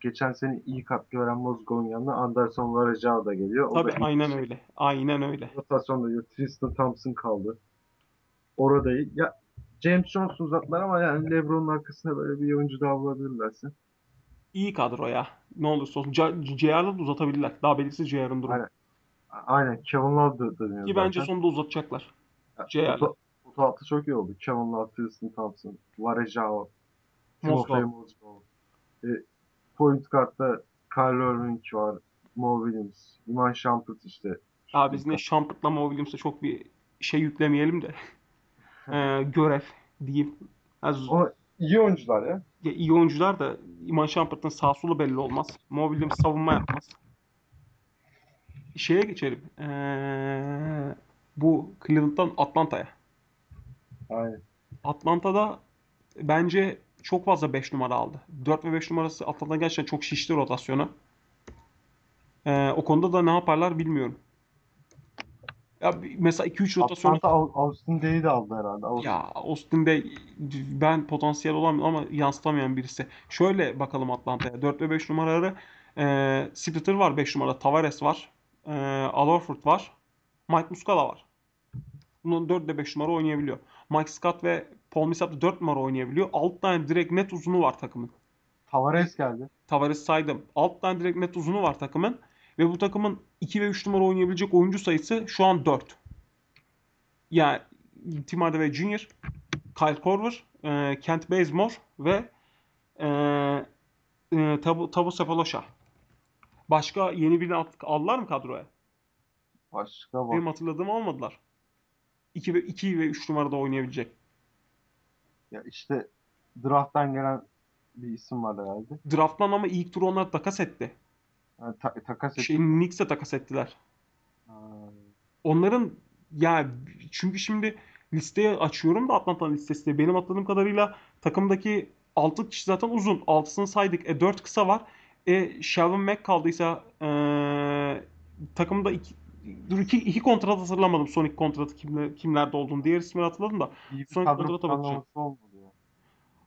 Geçen sene iyi katkı veren Mozgov'un yanına Anderson Varejao da geliyor. O Tabii da aynen öyle. Aynen öyle. rotasyonda diyor. Tristan Thompson kaldı. Orada. Ya James Jones uzattılar ama yani LeBron'un arkasına böyle bir oyuncu daha bulabilirlerse. İyi kadro ya. Ne olursa olsun. C- JR'da da uzatabilirler. Daha belirsiz JR'ın durumu. Aynen. Aynen. Kevin Love da dönüyor Ki bence sonunda uzatacaklar. Ya, JR'le. Foto, foto altı çok iyi oldu. Kevin Love, Tristan Thompson, Varejao. Timofey Mozgov. E, point guard'da Kyrie Irving var. Mo Williams, Iman Shumpert işte. Abi biz ne Shumpert'la Mo Williams'a çok bir şey yüklemeyelim de. Ee, görev diyeyim. Az, Ama iyi oyuncular ya. ya iyi oyuncular da Iman Shumpert'ın sağ solu belli olmaz. Mo Williams savunma yapmaz. Şeye geçelim. Ee, bu Cleveland'dan Atlanta'ya. Aynen. Atlanta'da bence çok fazla 5 numara aldı. 4 ve 5 numarası Atlanta gerçekten çok şişti rotasyonu. Ee, o konuda da ne yaparlar bilmiyorum. Ya mesela 2-3 rotasyon Atlanta Au- Austin Day'i de aldı herhalde. Austin. ya Austin'de ben potansiyel olan ama yansıtamayan birisi. Şöyle bakalım Atlanta'ya. 4 ve 5 numaraları e, Splitter var 5 numara. Tavares var. E, Al Horford var. Mike Muscala var. Bunun 4 ve 5 numara oynayabiliyor. Mike Scott ve Paul Millsap da 4 numara oynayabiliyor. Alt tane direkt net uzunu var takımın. Tavares geldi. Tavares saydım. Alt tane direkt net uzunu var takımın. Ve bu takımın 2 ve 3 numara oynayabilecek oyuncu sayısı şu an 4. Yani Tim Hardaway Jr., Kyle Korver, e, Kent Bazemore ve e, e, Tabu, Tabu Sepaloşa. Başka yeni birini aldılar mı kadroya? Başka Benim bak. hatırladığım almadılar. 2 ve 2 ve 3 numarada oynayabilecek. Ya işte draft'tan gelen bir isim var herhalde. Draft'tan ama ilk turu onlar takas etti. Yani ta- takas etti. Şey, Knicks'e takas ettiler. Ha, Onların ya çünkü şimdi listeyi açıyorum da Atlanta listesinde benim hatırladığım kadarıyla takımdaki 6 kişi zaten uzun. 6'sını saydık. E 4 kısa var. E Shelvin Mack kaldıysa e, takımda iki, dur iki, iki kontrat hatırlamadım. Son iki kontratı kimler, kimlerde olduğunu. Diğer isimleri hatırladım da. iyi Son kadro kontrata bakacağım. planlaması olmadı ya.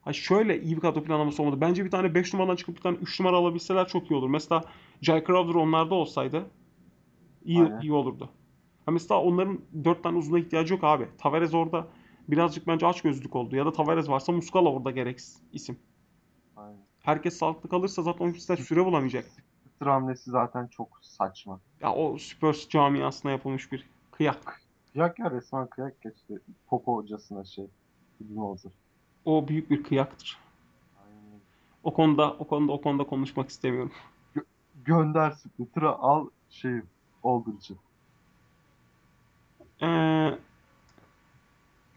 Ha şöyle iyi bir kadro planlaması olmadı. Bence bir tane 5 numaradan çıkıp bir tane 3 numara alabilseler çok iyi olur. Mesela Jay Crowder onlarda olsaydı iyi, Aynen. iyi olurdu. Ha mesela onların 4 tane uzuna ihtiyacı yok abi. Tavares orada birazcık bence aç gözlük oldu. Ya da Tavares varsa Muscala orada gereksiz isim. Aynen. Herkes sağlıklı kalırsa zaten o ikisi süre bulamayacak. Hamlesi zaten çok saçma. Ya o Spurs camiasına yapılmış bir kıyak. Kıyak ya resmen kıyak geçti. Popo hocasına şey. Budenholzer. O büyük bir kıyaktır. Aynen. O konuda o konuda o konuda konuşmak istemiyorum. Gönder Splitter'ı al şey Aldridge'ı. Ee,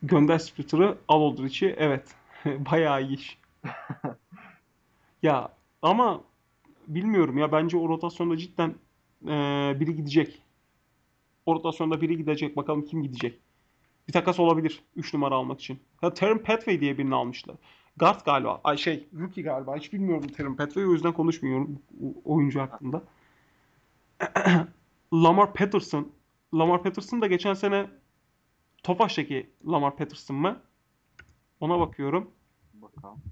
Gönder Splitter'ı, al Aldrich'i. Evet. Bayağı iyi iş. Ya ama bilmiyorum ya bence o rotasyonda cidden eee, biri gidecek. O rotasyonda biri gidecek. Bakalım kim gidecek. Bir takas olabilir 3 numara almak için. Ya Terran Petway diye birini almışlar. Guard galiba. Ay şey rookie galiba. Hiç bilmiyorum Terran Petway o yüzden konuşmuyorum oyuncu hakkında. Lamar Patterson. Lamar Patterson da geçen sene Tofaş'taki Lamar Patterson mı? Ona bakıyorum. Bakalım.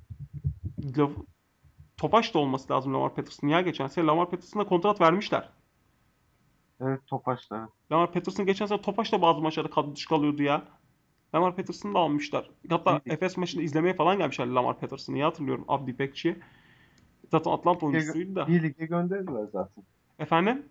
Tofaş da olması lazım Lamar Patterson. Ya geçen sene Lamar Patterson'a kontrat vermişler. Evet evet. Lamar Patterson geçen sene Tofaş da bazı maçlarda kadro dışı kalıyordu ya. Lamar Patterson'ı da almışlar. Hatta İyi. Efes maçında izlemeye falan gelmişler Lamar Patterson'ı. İyi hatırlıyorum Abdi Bekçi'ye. Zaten Atlanta oyuncusuydu da. D lige gönderirler zaten. Efendim?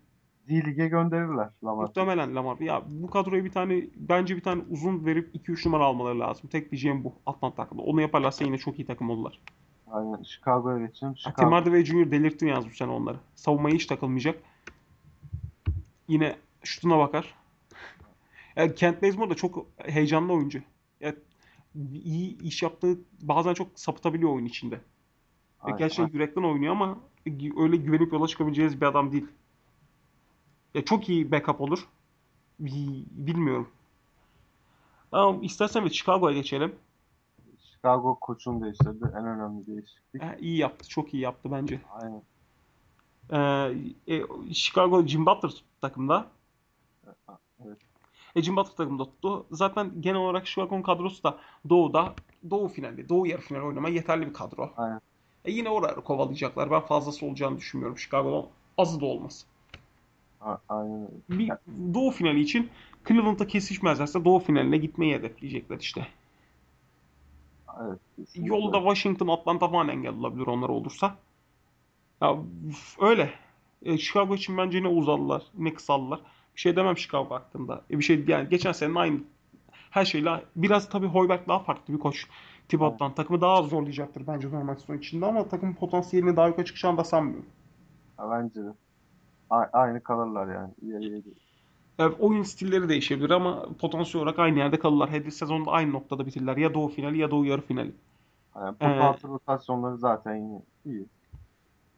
D lige gönderirler Lamar. Muhtemelen Lamar. Ya bu kadroya bir tane bence bir tane uzun verip 2-3 numara almaları lazım. Tek diyeceğim bu Atlanta hakkında. Onu yaparlarsa yine çok iyi takım olurlar. Aynen Chicago'ya geçelim. Ya, Chicago. Tim Hardaway Jr. delirtti yalnız bu sene onları. Savunmaya hiç takılmayacak. Yine şutuna bakar. Ya Kent Bazemore da çok heyecanlı oyuncu. Ya, iyi iş yaptığı bazen çok sapıtabiliyor oyun içinde. Aynen, gerçekten yürekten oynuyor ama öyle güvenip yola çıkabileceğiniz bir adam değil. Ya çok iyi backup olur. Bi- Bilmiyorum. Ama istersen bir Chicago'ya geçelim. Chicago koçunu değiştirdi. En önemli değişiklik. Ha, iyi yaptı. Çok iyi yaptı bence. Aynen. Ee, e, Chicago Jim Butler takımda. Evet. E, Jim Butler takımda tuttu. Zaten genel olarak Chicago'nun kadrosu da Doğu'da Doğu finali, Doğu yarı final oynamaya yeterli bir kadro. Aynen. E, yine oraları kovalayacaklar. Ben fazlası olacağını düşünmüyorum. Chicago'dan azı da olmaz. Aynen. Bir Doğu finali için Cleveland'da kesişmezlerse Doğu finaline gitmeyi hedefleyecekler işte. Evet. kesinlikle. Yolda Washington, Atlanta falan engel olabilir onlar olursa. Ya öyle. E, Chicago için bence ne uzadılar ne kısaldılar. Bir şey demem Chicago hakkında. E, bir şey yani geçen senenin aynı her şeyle biraz tabii Hoiberg daha farklı bir koç. Thibodeau'dan takımı daha az zorlayacaktır bence normal sezon içinde ama takımın potansiyelini daha yukarı çıkacağını da sanmıyorum. Ha, bence de. A- aynı kalırlar yani. İleriye değil. Evet, oyun stilleri değişebilir ama potansiyel olarak aynı yerde kalırlar. Hedef sezonda aynı noktada bitirirler. Ya doğu finali ya doğu yarı finali. Yani Ee, rotasyonları zaten iyi.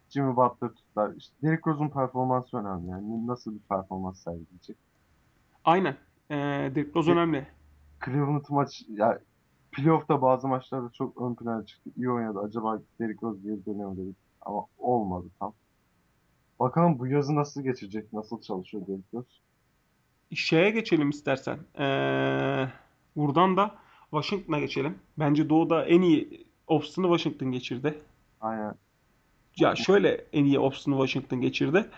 Jimmy Butler tutlar. İşte Derrick Rose'un performansı önemli. Yani nasıl bir performans sergileyecek. Aynen. Ee, Derrick Rose önemli. Cleveland maç ya playoff'ta bazı maçlarda çok ön plana çıktı. İyi oynadı. Acaba Derrick Rose geri dönüyor mu dedik. Ama olmadı tam. Bakalım bu yazı nasıl geçecek? Nasıl çalışıyor Derrick Rose? Şeye geçelim istersen. Ee, buradan da Washington'a geçelim. Bence Doğu'da en iyi offseason'ı Washington geçirdi. Aynen. Ya şöyle en iyi offseason'ı Washington geçirdi.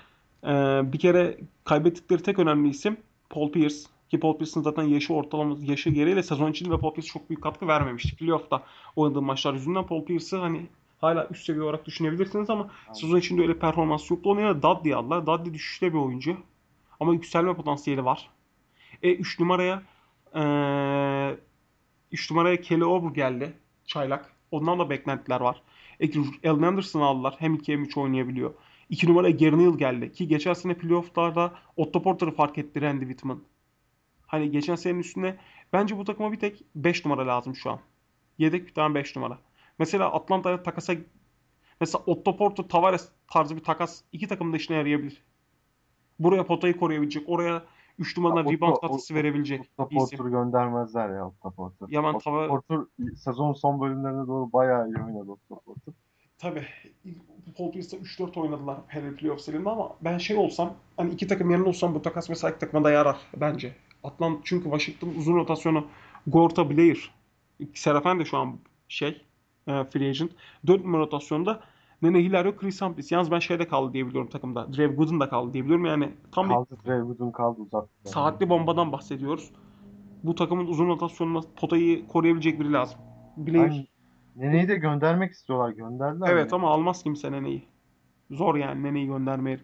Ee, bir kere kaybettikleri tek önemli isim Paul Pierce. Ki Paul Pierce'ın zaten yaşı ortalama yaşı gereğiyle sezon içinde de Paul Pierce çok büyük katkı vermemişti. Playoff'ta oynadığı maçlar yüzünden Paul Pierce'ı hani hala üst seviye olarak düşünebilirsiniz ama sezon içinde öyle performans yoktu. Onun yerine Dudley aldılar. Dudley düşüşte bir oyuncu. Ama yükselme potansiyeli var. E 3 numaraya eee 3 numaraya Kelly Oubre geldi. Çaylak. Ondan da beklentiler var. E, Allen Anderson aldılar. Hem 2 hem 3 oynayabiliyor. 2 numaraya Gary geldi. Ki geçen sene playoff'larda Otto Porter'ı fark etti Randy Whitman. Hani geçen senenin üstüne bence bu takıma bir tek 5 numara lazım şu an. Yedek bir tane 5 numara. Mesela Atlanta'ya takasa mesela Otto Porter Tavares tarzı bir takas iki takımda işine yarayabilir. Buraya potayı koruyabilecek. Oraya 3 numaradan Otto- rebound katkısı verebilecek Otto. Porter'ı göndermezler ya Otto Porter. Yaman Otto Tava- Porter sezon son bölümlerine doğru bayağı iyi oynadı Otto Porter. Tabii. Paul Pierce'da 3-4 oynadılar hele playoff serinde ama ben şey olsam hani iki takım yerinde olsam bu takas mesela iki takıma da yarar bence. Atlanta çünkü Washington uzun rotasyonu Gorta Blair. Serafen de şu an şey e, free agent. 4 numara rotasyonda Nene Hilario, Chris Humphries. Yalnız ben şeyde kaldı diye biliyorum takımda. Drew Gooden da kaldı diye biliyorum. Yani tam bir Kaldı Trey Wood'un kaldı uzattı. saatli bombadan bahsediyoruz. Bu takımın uzun rotasyonuna potayı koruyabilecek biri lazım. Blair. Nene'yi de göndermek istiyorlar. Gönderdiler Evet mi? ama almaz kimse Nene'yi. Zor yani Nene'yi göndermeye.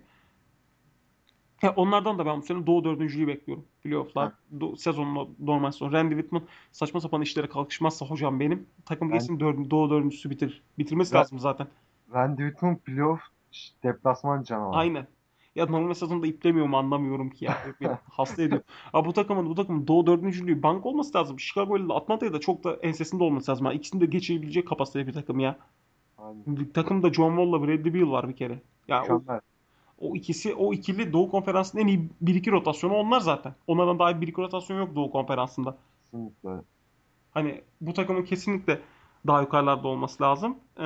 Ya onlardan da ben bu sene Doğu dördüncülüğü bekliyorum. Playoff'lar, Do- sezonun normal sonu. Randy Whitman saçma sapan işlere kalkışmazsa hocam benim takım Ben- kesin dördü, Doğu dördüncüsü bitir. Bitirmesi Ben- lazım zaten. Randy Whitman playoff deplasman canavarı. Aynen. Ya normal sezonda iplemiyor mu anlamıyorum ki ya. Beni hasta ediyor. Ha bu takımın bu takımın Doğu dördüncülüğü bank olması lazım. Chicago ile Atlanta'ya da çok da ensesinde olması lazım. Yani ikisini de geçebilecek kapasitede bir takım ya. Aynen. Takımda John Wall'la Bradley Beal var bir kere. Yani o, o ikisi o ikili Doğu Konferansı'nın en iyi 1-2 rotasyonu onlar zaten. Onlardan daha iyi 1-2 rotasyon yok Doğu Konferansı'nda. Kesinlikle. Hani bu takımın kesinlikle daha yukarılarda olması lazım. Ee,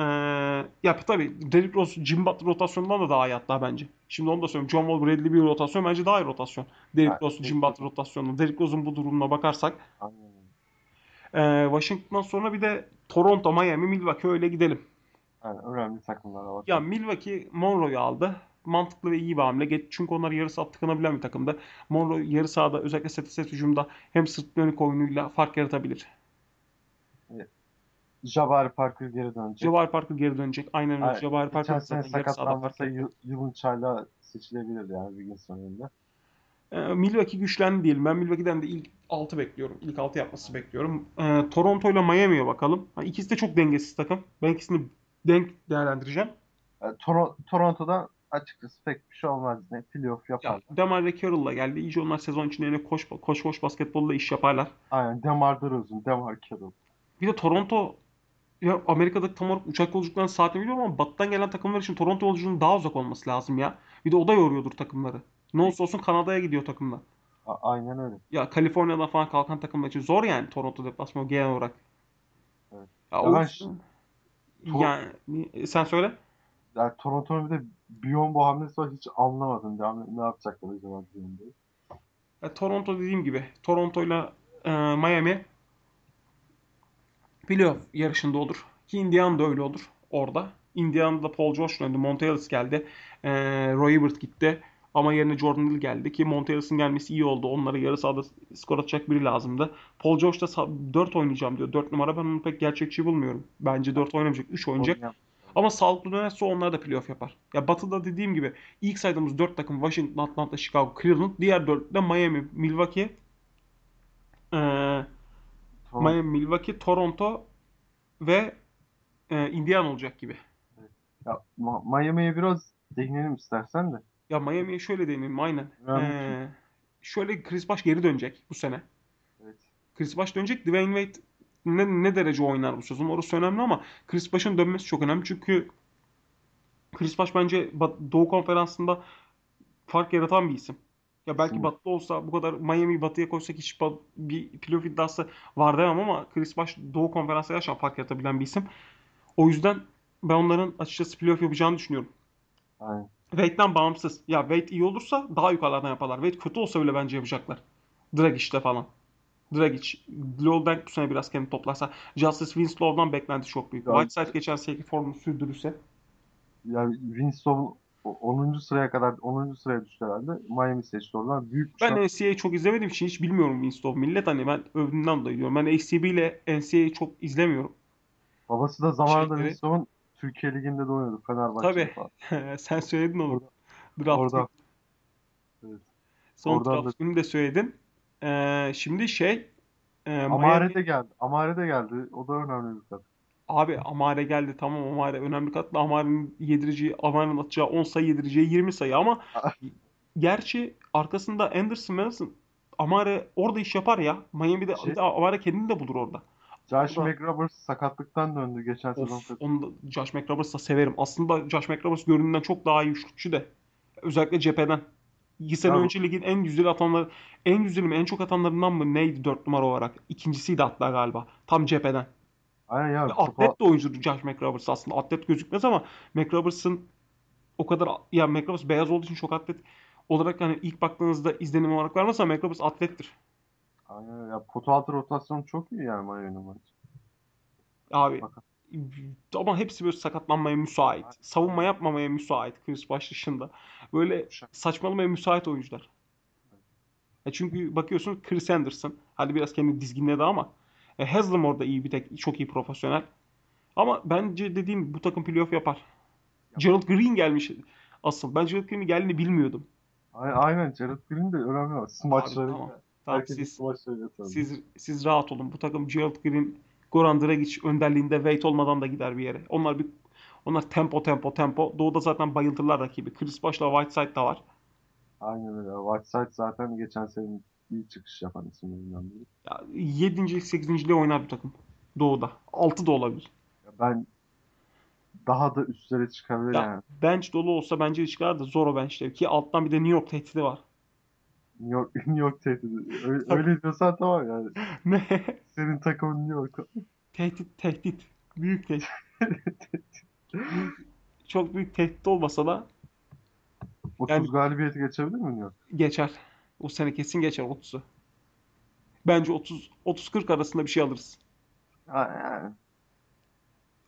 ya tabii Derrick Rose, Jim Butler rotasyonundan da daha iyi hatta bence. Şimdi onu da söyleyeyim. John Wall, Bradley Beal rotasyon bence daha iyi rotasyon. Derrick Ha, Rose, Jim. Butler rotasyonu. Derrick Rose'un bu durumuna bakarsak. Aynen. Ee, Washington'dan sonra bir de Toronto, Miami, Milwaukee öyle gidelim. Yani önemli takımlar var. Ya Milwaukee Monroe'yu aldı. Mantıklı ve iyi bir hamle. Çünkü onlar yarı saha tıkanabilen bir takımda. Monroe yarı sahada özellikle set set hücumda hem sırt dönük oyunuyla fark yaratabilir. Jabari Parker geri dönecek. Jabari Parker geri dönecek. Aynen öyle. Jabari Parker Geçen sene sakatlanmasa yılın çayla seçilebilir yani bir gün sonunda. Ee, Milwaukee güçlendi diyelim. Ben Milwaukee'den de ilk 6 bekliyorum. İlk 6 yapması bekliyorum. Ee, Toronto ile Miami'ye bakalım. Ha, ikisi de çok dengesiz takım. Ben ikisini denk değerlendireceğim. Yani Toro- Toronto'da açıkçası pek bir şey olmaz ne playoff Ya yaparlar. Demar ve Carroll'la geldi. İyice onlar sezon içinde yine koş koş koş basketbolla iş yaparlar. Aynen Demar DeRozan, Demar Carroll. Bir de Toronto ya Amerika'da tam olarak uçak yolculuklarının saatini biliyorum ama batıdan gelen takımlar için Toronto yolculuğunun daha uzak olması lazım ya. Bir de o da yoruyordur takımları. Ne olursa olsun Kanada'ya gidiyor takımlar. A- aynen öyle. Ya Kaliforniya'dan falan kalkan takımlar için zor yani Toronto deplasmanı genel olarak. Evet. Ya Ya o ben ş- yani sen söyle. Yani Toronto'nun bir de Biyombo hamlesi var hiç anlamadım. Ne, ne yapacaklar acaba Biyombo'yu. Toronto dediğim gibi Toronto'yla e, Miami playoff yarışında olur. Ki Indiana da öyle olur orada. Indiana'da Paul George döndü. Monte Ellis geldi. E, Roy Hibbert gitti. Ama yerine Jordan Hill geldi ki Monte Ellis'in gelmesi iyi oldu. Onlara yarı sahada skor atacak biri lazımdı. Paul George da 4 oynayacağım diyor. 4 numara ben onu pek gerçekçi bulmuyorum. Bence 4 oynamayacak. 3 oynayacak. Ama sağlıklı dönerse onlar da playoff yapar. Ya Batı'da dediğim gibi ilk saydığımız 4 takım Washington, Atlanta, Chicago, Cleveland. Diğer 4 de Miami, Milwaukee, eee, Toronto- Miami, Milwaukee, Toronto ve eee, Indiana olacak gibi. Ya, Miami'ye biraz değinelim istersen de. Ya Miami'ye şöyle değinelim aynen. Eee, şöyle Chris Bosh geri dönecek bu sene. Evet. Chris Bosh dönecek. Dwayne Wade ne, ne derece oynar bu sezon orası önemli ama Chris Bosh'un dönmesi çok önemli çünkü Chris Bosh bence Doğu Konferansı'nda fark yaratan bir isim. Ya belki. Batı'da olsa bu kadar Miami'yi Batı'ya koysak hiç ba- bir playoff iddiası var demem ama Chris Bosh Doğu Konferansı'nda gerçekten fark yaratabilen bir isim. O yüzden ben onların açıkçası playoff yapacağını düşünüyorum. Aynen. Wade'den bağımsız. Ya Wade iyi olursa daha yukarılardan yaparlar. Wade kötü olsa bile bence yapacaklar. Dragic'te falan. Dragic. Low Bank bu sene biraz kendini toplarsa. Justice Winslow'dan beklenti çok büyük. Ya- Whiteside geçen seneki formunu sürdürürse. Yani Winston 10. sıraya kadar 10. sıraya düştü herhalde. Miami seçti oradan. Büyük bir Ben şans. NCAA'yı çok izlemediğim için hiç bilmiyorum Winslow. Millet hani ben övdüğümden dolayı diyorum. Ben ACB ile NCAA'yı çok izlemiyorum. Babası da zamanında Şeyleri- Winston'un Türkiye Ligi'nde de oynadı. Fenerbahçe'de Tabii. falan. Sen söyledin onu. Orada- Draft Orada. Evet. Son oradan draft günü de söyledin. Ee, şimdi şey e, Miami- Amare de geldi. Amare de geldi. O da önemli bir kat. Abi Amare geldi tamam Amare önemli katlı Amare'nin yedireceği Amare'nin atacağı 10 sayı yedireceği 20 sayı ama gerçi arkasında Anderson Madison Amare orada iş yapar ya. Miami'de Şey- Amare kendini de bulur orada. Josh Orada- McRoberts sakatlıktan döndü geçen sezon. Of, onu da Josh McRoberts'ı severim. Aslında Josh McRoberts göründüğünden çok daha iyi üçlükçü de. Özellikle cepheden. İki sene Ya önce ligin en güzel atanları, en güzeli mi, en çok atanlarından mı neydi 4 numara olarak? İkincisiydi hatta galiba. Tam cepheden. Aynen ya. Ve atlet de oyuncudur Josh McRoberts aslında. Atlet gözükmez ama McRoberts'ın o kadar ya McRoberts beyaz olduğu için çok atlet olarak hani ilk baktığınızda izlenim olarak vermez ama McRoberts atlettir. Aynen ya. Potu altı rotasyon çok iyi yani Miami'nin maçı. Abi Bakın. ama hepsi böyle sakatlanmaya müsait. Savunma yapmamaya müsait Chris Bosh dışında. Böyle saçmalamaya müsait oyuncular. E çünkü bakıyorsun Chris Anderson. Hadi biraz kendi dizginledi ama. E Haslam orada iyi bir tek. Çok iyi profesyonel. Ama bence dediğim bu takım playoff yapar. Gerald Green gelmiş asıl. Ben Gerald Green'in geldiğini bilmiyordum. Aynen, Jared Green de önemli ama smaçları. tamam. Tamam, siz, siz, siz rahat olun. Bu takım Gerald Green, Goran Dragic önderliğinde Wade olmadan da gider bir yere. Onlar bir onlar tempo tempo tempo. Doğuda zaten bayıltırlar rakibi. Chris Bosh'la Whiteside da var. Aynen öyle. Whiteside zaten geçen sene iyi çıkış yapan isimlerinden biri. Ya 7. 8. oynar bu takım. Doğu'da. 6 da olabilir. Ya ben daha da üstlere çıkabilir Ya yani. bench dolu olsa bence de çıkar da zor o bench'te. Ki alttan bir de New York tehdidi var. New York, New York tehdidi. Öyle, öyle diyorsan tamam yani. Ne? Senin takımın New York. Tehdit, tehdit. Büyük tehdit. Çok büyük tehdit olmasa da 30 Yani- galibiyeti geçebilir mi New York? geçer. O sene kesin geçer 30'u. Bence 30 30-40 arasında bir şey alırız. Yani.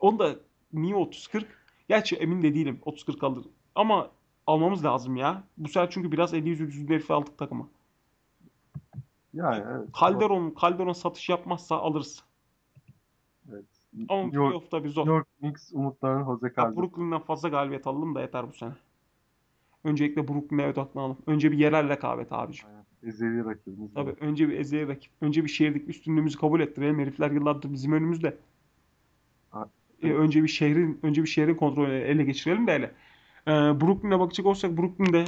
Onu da niye 30-40? Gerçi emin de değilim 30-40 alır. Ama almamız lazım ya. Bu sefer çünkü biraz 50 yüzü yüzü herifi aldık takıma. Yani evet. Calderon, Calderon satış yapmazsa alırız. Evet. Ama New York, playoff'ta bir zor. New York Knicks umutlarının Jose Calderon. Brooklyn'den fazla galibiyet alalım da yeter bu sene. Öncelikle Brooklyn'e odaklanalım. Önce bir yerel rekabet abiciğim. Aynen. Ezeli rakibimiz. Tabii önce bir ezeli rakip. Önce bir şehirlik üstünlüğümüzü kabul ettirelim. Herifler yıllardır bizim önümüzde. Ha, E, önce bir şehrin önce bir şehrin kontrolünü ele geçirelim de hele. E, Brooklyn'e bakacak olsak Brooklyn'de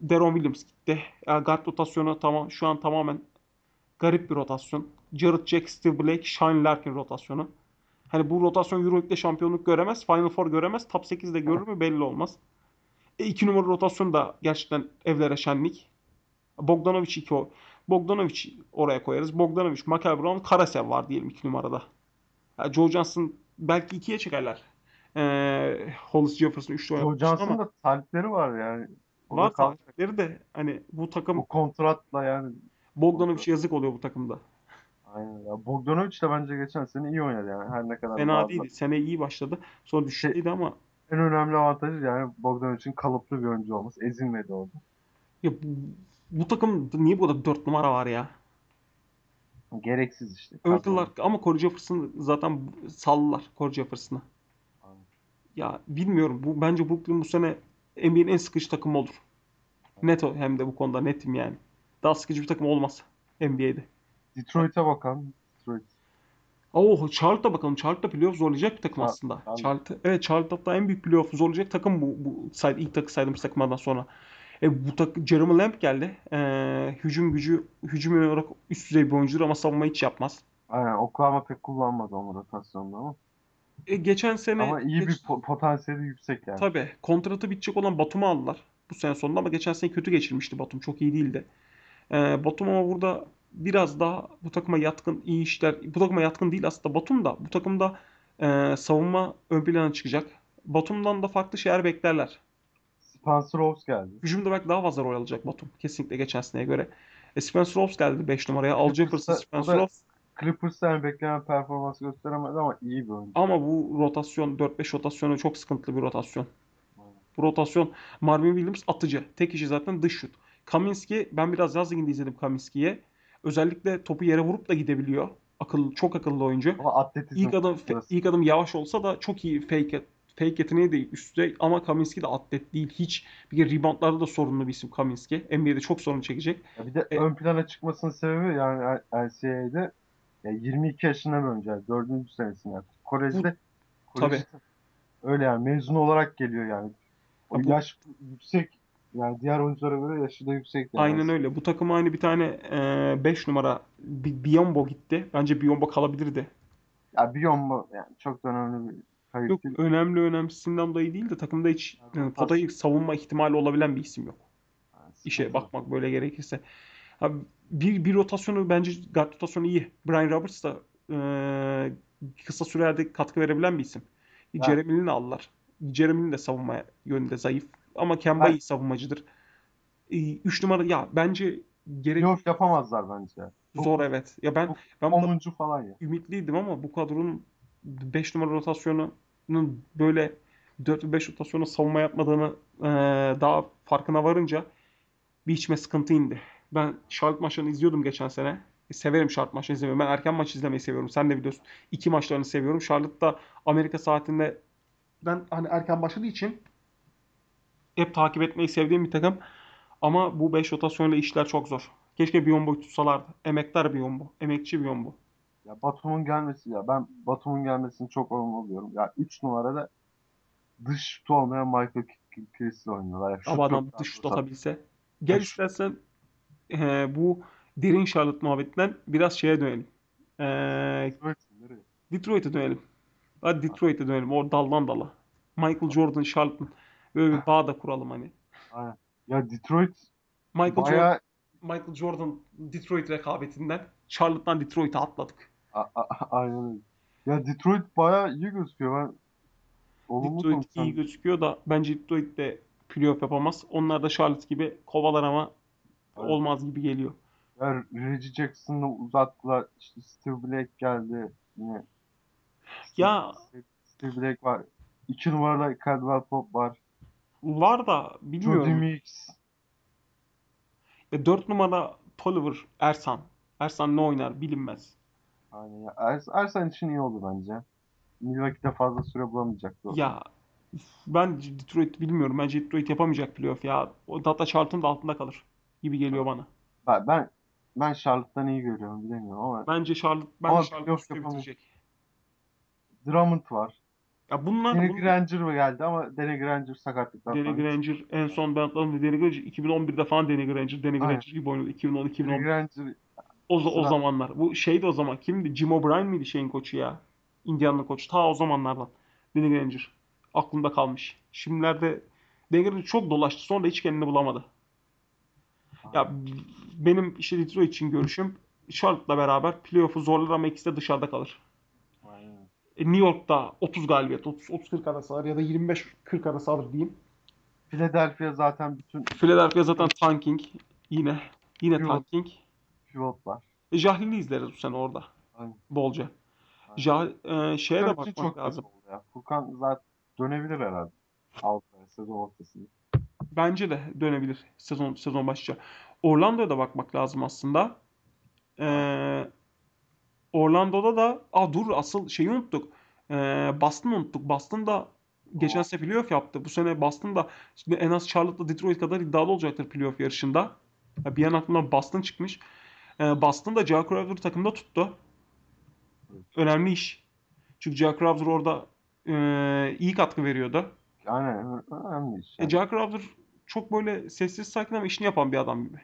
Deron Williams gitti. E, guard rotasyonu tamam şu an tamamen garip bir rotasyon. Jared Jack, Steve Blake, Shane Larkin rotasyonu. Hani bu rotasyon Euroleague'de şampiyonluk göremez. Final Four göremez. Top 8'de görür mü belli olmaz. E, iki numara rotasyon da gerçekten evlere şenlik. Bogdanovic iki o. Bogdanovic oraya koyarız. Bogdanovic, Michael Brown, Karasev var diyelim iki numarada. Ya Joe Johnson belki ikiye çekerler. Ee, Hollis Jefferson üçlü Joe oynatmıştı Johnson'ın ama da talipleri var yani. O var taktikleri de hani bu takım Bu kontratla yani. Bogdanovic yazık oluyor bu takımda. Aynen ya. Bogdanovic de bence geçen sene iyi oynadı yani. Her ne kadar Fena değildi. Sene iyi başladı. Sonra düştüydü ama En önemli avantajı yani Bogdanovic'in kalıplı bir oyuncu olması. Ezilmedi orada. ya bu, bu takım niye bu kadar 4 numara var ya? Gereksiz işte. Öldüler ama Corey Jefferson zaten sallılar Corey Jefferson'ı. Ya bilmiyorum. Bu bence Brooklyn bu sene NBA'nin en sıkıcı takımı olur. Net o hem de bu konuda netim yani. Daha sıkıcı bir takım olmaz NBA'de. Detroit'e bakalım. Detroit. Oh, Charlotte'a bakalım. Charlotte da playoff zorlayacak bir takım aslında. Charlotte. Charlotte, evet Charlotte hatta en büyük playoff zorlayacak takım bu, bu say, ilk takı saydığımız takımlardan sonra. E, bu takım Jeremy Lamb geldi. E, hücum gücü hücum olarak üst düzey bir oyuncudur ama savunma hiç yapmaz. Aynen Oklahoma pek kullanmadı onu rotasyonda ama. E, geçen sene Ama iyi geç- bir po- potansiyeli yüksek yani. Tabii. Kontratı bitecek olan Batum'u aldılar. Bu sene sonunda ama geçen sene kötü geçirmişti Batum. Çok iyi değildi. Ee, Batum ama burada biraz daha bu takıma yatkın iyi işler. Bu takıma yatkın değil aslında Batum da. Bu takımda e, savunma ön plana çıkacak. Batum'dan da farklı şeyler beklerler. Spencer Rose geldi. Hücumda belki daha fazla rol alacak Batum. Kesinlikle geçen seneye göre. E, Spencer Ross geldi 5 numaraya. Al Jefferson, Spencer. Clippers'ta yani beklenen performans gösteremedi ama iyi bir oyuncu. Ama bu rotasyon 4-5 rotasyonu çok sıkıntılı bir rotasyon. Bu rotasyon Marvin Williams atıcı. Tek işi zaten dış şut. Kaminski ben biraz yaz liginde izledim Kaminski'yi. Özellikle topu yere vurup da gidebiliyor. Akıllı, çok akıllı oyuncu. Ama atletizm İlk adım biraz- ilk adım yavaş olsa da çok iyi fake fake yeteneği de üst düzey ama Kaminski de atlet değil hiç. Bir reboundlarda da sorunlu bir isim Kaminski. NBA'de çok sorun çekecek. Ya bir de E- ön plana çıkmasının sebebi yani NCAA'de ya 22 yaşında bir oyuncu. Yani 4. senesinde. Yani. Kolejde, kolejde öyle yani mezun olarak geliyor yani. O Ya bu- yaş yüksek yani diğer oyunculara göre yaşı da yüksek yani. Aynen öyle. Bu takıma aynı bir tane 5 numara Bi- Biombo gitti. Bence Biombo kalabilirdi. Ya Biyombo yani çok da önemli bir kayıp Yok değil. önemli önemlisinden dolayı değil de takımda hiç Ya, yani potayı savunma ihtimali olabilen bir isim yok. Yani İşe bakmak böyle gerekirse. Abi bir, bir rotasyonu bence guard rotasyonu iyi. Brian Roberts da eee, kısa sürelerde katkı verebilen bir isim. Ya. Jeremy Lin'i aldılar. Jeremy Lin de savunma yönünde zayıf. Ama Kemba Ben- iyi savunmacıdır. 3 numara ya bence gerek Yok yapamazlar bence. Çok- zor evet. Ya ben çok ben bu 10. falan ya. ümitliydim ama bu kadronun 5 numara rotasyonunun böyle 4 ve 5 rotasyonu savunma yapmadığını eee, daha farkına varınca bir içime sıkıntı indi. Ben Charlotte maçlarını izliyordum geçen sene. E, severim Charlotte maçlarını izlemeyi. Ben erken maç izlemeyi seviyorum. Sen de biliyorsun. İki maçlarını seviyorum. Charlotte da Amerika saatinde ben hani erken başladığı için hep takip etmeyi sevdiğim bir takım. Ama bu 5 rotasyonla işler çok zor. Keşke Biyombo'yu tutsalardı. Emektar Biyombo. Emekçi Biyombo. Ya Batum'un gelmesi ya ben Batum'un gelmesini çok olumlu buluyorum. Ya 3 numarada dış şutu olmayan Michael Chris'le oynuyorlar. Ya Ama adam dış şut atabilse. Gel Ya istersen e, bu derin Charlotte muhabbetinden biraz şeye dönelim. E? Detroit'e dönelim. Hadi Detroit'e dönelim. O daldan dala. Michael Jordan, Charlotte'ın böyle bir bağ da kuralım hani. Aynen. Ya Detroit Michael Jordan, bayağı Michael Jordan Detroit rekabetinden Charlotte'dan Detroit'e atladık. A- a- aynen. Ya Detroit bayağı iyi gözüküyor. Ben olumlu Detroit iyi konuşsam. gözüküyor da bence Detroit de playoff yapamaz. Onlar da Charlotte gibi kovalar ama Aynen. olmaz gibi geliyor. Ya Reggie Jackson'ı uzattılar. İşte Steve Blake geldi. Yine Ya Steve, Blake var. İki numarada Caldwell Pope var. Var da Jody bilmiyorum. Meeks. E, 4 numara Tolliver Ersan. Ersan ne oynar bilinmez. Aynen ya. Ers Ersan için iyi oldu bence. Milwaukee'de fazla süre bulamayacaktı. Ya ben Detroit bilmiyorum. Bence Detroit yapamayacak playoff ya. O hatta Charlotte'ın da altında kalır gibi geliyor bana. Ben, ben ben Charlotte'dan iyi görüyorum bilemiyorum ama Bence Charlotte bence Ama Charlotte bitirecek. Drummond var. Ya bunlar Danny bun- Granger mı geldi ama Danny Granger sakatlıktan Danny sonra. Granger en son ben hatırlamıyorum. Danny Granger 2011'de falan Danny Granger. Danny Aynen. Granger gibi oynadı. 2010 Danny 2011. Granger O, o zamanlar. Bu şeydi o zaman. Kimdi? Jim O'Brien miydi şeyin koçu ya? Indiana'nın koçu. Ta o zamanlardan. Danny Granger. Aklımda kalmış. Şimdilerde Danny Granger çok dolaştı. Sonra hiç kendini bulamadı. Ya benim işte Detroit için görüşüm Charlotte'la beraber playoff'u zorlar ama ikisi de dışarıda kalır. E, New York'ta 30 galibiyet, 30-40 arası alır ya da 25-40 arası alır diyeyim. Philadelphia zaten bütün Philadelphia zaten tanking. Yine. Yine Pivot. tanking. pivotlar. E, Jahlil'i izleriz bu sene orada. Aynen. Bolca. Aynen. Jah e, şeye de Furkan için bakmak çok lazım. ya. Furkan zaten dönebilir herhalde. Avrupa'ya sezon ortasında. Bence de dönebilir sezon sezon başlayacak. Orlando'ya da bakmak lazım aslında. Ee, Orlando'da da aa dur asıl şeyi unuttuk. Ee, Boston'ı unuttuk. Boston da geçen sene playoff yaptı. Bu sene Boston da şimdi en az Charlotte'la Detroit kadar iddialı olacaktır playoff yarışında. Ya bir an aklımdan Boston çıkmış. Ee, Boston da Jack Crowder'ı takımda tuttu. Önemli iş. Çünkü Jack Crowder orada e, iyi katkı veriyordu. Aynen önemli iş. E, Yani. Jack Crowder çok böyle sessiz sakin ama işini yapan bir adam gibi.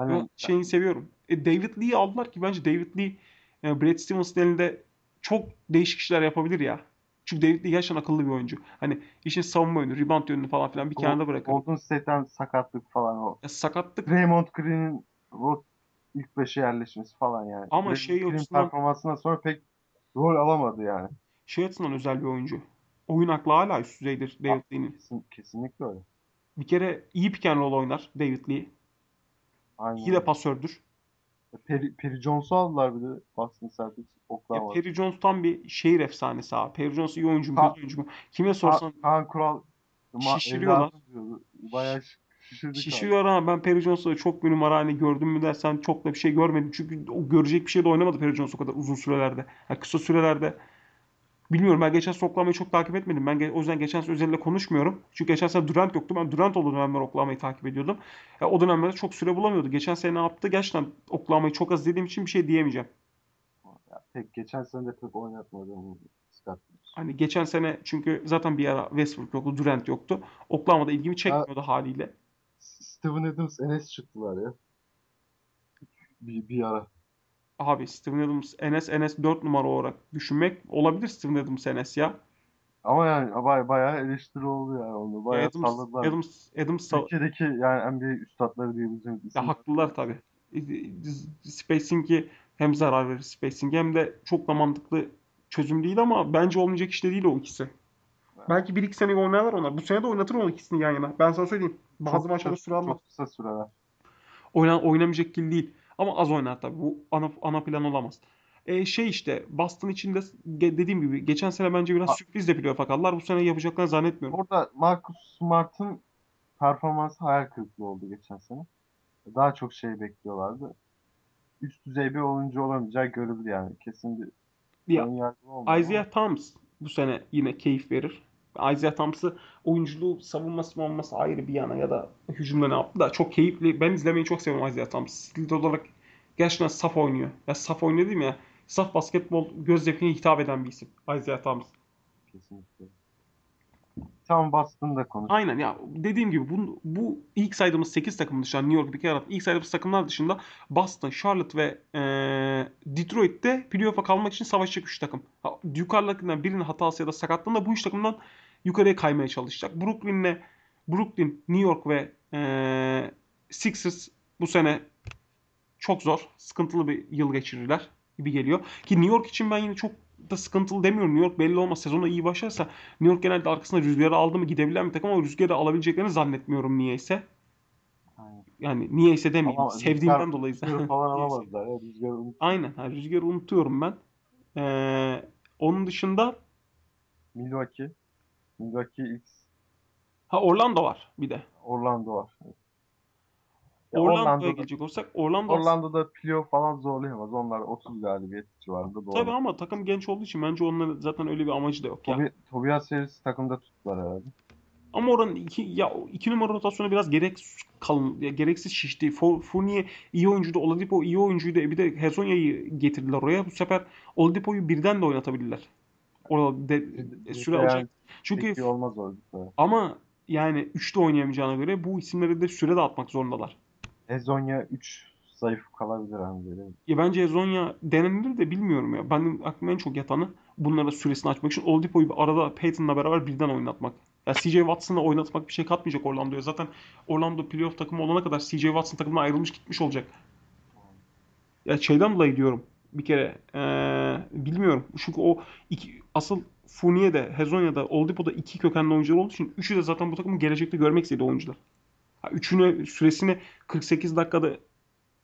Aynen. Şeyini seviyorum. E, David Lee'yi aldılar ki bence David Lee e, Brad Stevens'ın elinde çok değişik işler yapabilir ya. Çünkü David Lee gerçekten akıllı bir oyuncu. Hani işin savunma yönü, rebound yönünü falan filan bir kenarda bırakır. Golden State'ten sakatlık falan o. Ya sakatlık Draymond Green'in o ilk beşe yerleşmesi falan yani. Ama Draymond şey Green açısından- performansından sonra pek rol alamadı yani. şey açısından özel bir oyuncu. Oyun aklı hala üst düzeydir David Lee'nin. Kesin, kesinlikle öyle. Bir kere iyi pick and roll oynar David Lee. Aynen. İyi de pasördür. Perry, Perry Jones'u aldılar bir de Boston Celtics. Ya Oklahoma. Perry Jones tam bir şehir efsanesi abi. Perry Jones iyi oyuncu mu, oyuncu mu? Kime sorsan Ka- Kaan Kural Şişiriyorlar. Bayağı şi- şişirdik abi. Şişiriyor ama ben Perry Jones'la çok bir numara hani gördüm mü dersen çok da bir şey görmedim. Çünkü o görecek bir şey de oynamadı Perry Jones o kadar uzun sürelerde. Yani kısa sürelerde bilmiyorum ben geçen sene Oklahoma'yı çok takip etmedim. Ben o yüzden geçen sene özellikle konuşmuyorum. Çünkü geçen sene Durant yoktu. Ben Durant olduğu dönemler Oklahoma'yı takip ediyordum. Ya o dönemlerde çok süre bulamıyordu. Geçen sene ne yaptı? Gerçekten Oklahoma'yı çok az izlediğim için bir şey diyemeyeceğim. Ya pek geçen sene de pek oynatmadı. Hani geçen sene çünkü zaten bir ara Westbrook yoktu, Durant yoktu. Oklahoma'da ilgimi çekmiyordu haliyle. S- Steven Adams, Enes çıktılar ya. Bir, bir ara. Abi Steven Adams, Enes, Enes 4 numara olarak düşünmek olabilir Steven Adams, Enes ya. Ama yani baya, bayağı eleştiri oldu yani onu. Bayağı Adams, salladılar. Adams, Adams sal- Türkiye'deki yani NBA üstadları diyebileceğimiz ya haklılar tabii. Spacing'i hem zarar verir spacing hem de çok da mantıklı çözüm değil ama bence olmayacak iş de değil o ikisi. Belki bir iki sene oynarlar onlar. Bu sene de oynatır o ikisini yan yana. Ben sana söyleyeyim. Bazı Çok maçlarda süre almaz. Çok kısa süreler. Oynan, oynamayacak gibi değil. Ama az oynar tabii. Bu ana, ana plan olamaz. E, şey işte Boston içinde ge- dediğim gibi geçen sene bence biraz sürpriz de playoff kaldılar. Bu sene yapacaklarını zannetmiyorum. Orada Marcus Smart'ın performansı hayal kırıklığı oldu geçen sene. Daha çok şey bekliyorlardı. Üst düzey bir oyuncu olamayacağı görüldü yani. Kesin bir Ya, Isaiah Thomas bu sene yine keyif verir. Isaiah Thomas'ı oyunculuğu, savunması, savunması ayrı bir yana ya da hücumda ne yaptı da çok keyifli. Ben izlemeyi çok seviyorum Isaiah Thomas. Stil olarak gerçekten saf oynuyor. Ya saf oynuyor değil mi ya? Saf basketbol göz zevkine hitap eden bir isim. Isaiah Thomas. kesinlikle. Tam Boston'da konuş. Aynen ya dediğim gibi bu, bu ilk saydığımız 8 takım dışında New York bir kere ilk saydığımız takımlar dışında Boston, Charlotte ve eee Detroit'te playoff'a kalmak için savaşacak 3 takım. Yukarıdakinden birinin hatası ya da sakatlığında bu 3 takımdan yukarıya kaymaya çalışacak. Brooklyn'le Brooklyn, New York ve eee Sixers bu sene çok zor, sıkıntılı bir yıl geçirirler gibi geliyor. Ki New York için ben yine çok da sıkıntılı demiyorum. New York belli olmaz. Sezona iyi başlarsa New York genelde arkasında rüzgarı aldı mı gidebilen bir takım ama rüzgarı alabileceklerini zannetmiyorum niyeyse. Yani niyeyse demeyeyim. Ama Sevdiğimden rüzgar- dolayı. Rüzgarı falan ya. Rüzgarı unut. Aynen. Ha, rüzgarı unutuyorum ben. Ee, onun dışında Milwaukee. Milwaukee X. ha Orlando var bir de. Orlando var. Ya Orlando'ya Orlando'da, gelecek olsak Orlando Orlando'da playoff falan zorlayamaz. Onlar 30 galibiyet civarında doğru. tabii ama takım genç olduğu için bence onların zaten öyle bir amacı da yok ya. Tobi, Tobias Harris takımda tuttular herhalde. Ama oranın iki, ya iki numara rotasyonu biraz gerek kalın, ya gereksiz şişti. Fo- Fournier iyi oyuncuydu, Oladipo iyi oyuncuydu. Bir de Hezonya'yı getirdiler oraya. Bu sefer Oladipo'yu birden de oynatabilirler. Orada de, Bir- süre alacak. Çünkü olmaz orada. ama yani 3'te oynayamayacağına göre bu isimleri de süre de atmak zorundalar. Ezonya 3 zayıf kalabilir hani böyle. Ya bence Hezonya denenilir de bilmiyorum ya. Benim aklıma en çok yatanı bunlara süresini açmak için Oladipo'yu arada Peyton'la beraber birden oynatmak. Ya CJ Watson'la oynatmak bir şey katmayacak Orlando'ya. Zaten Orlando playoff takımı olana kadar CJ Watson takımına ayrılmış gitmiş olacak. Ya şeyden dolayı diyorum bir kere eee, bilmiyorum. Çünkü o iki, asıl Fournier'de, Hezonya'da, Oladipo'da iki kökenli oyuncular olduğu için üçü de zaten bu takımı gelecekte görmek istediği oyuncular. Ha, üçüne süresini 48 dakikada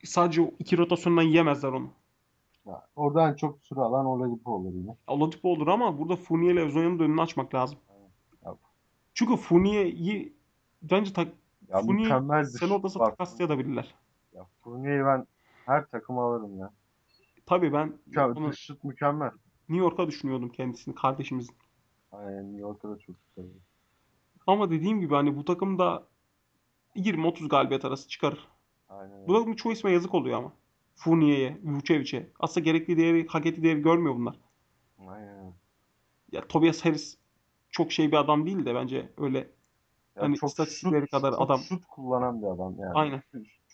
sadece o iki rotasyondan yiyemezler onu. Ya, oradan çok süre alan Oladipo olur yine. Oladipo olur ama burada Fournier ile Ezonya'nın da önünü açmak lazım. Ya, Çünkü Fournier'i bence tak, ya Fournier ortası var. takaslayabilirler. Ya Fournier'i ben her takıma alırım ya. Tabii ben Ya, onu şut mükemmel. New York'a düşünüyordum kendisini, kardeşimizin. Aynen New York'ta da çok güzel. Ama dediğim gibi hani bu takımda 20-30 galibiyet arası çıkarır. Aynen. Bu takımın çoğu isme yazık oluyor ama. Fournier'e, Vucevic'e. Aslında gerekli değeri, hak ettiği değeri görmüyor bunlar. Aynen. Ya Tobias Harris çok şey bir adam değil de bence öyle Ya Hani çok istatistikleri şut, kadar çok adam. şut kullanan bir adam yani. Aynen.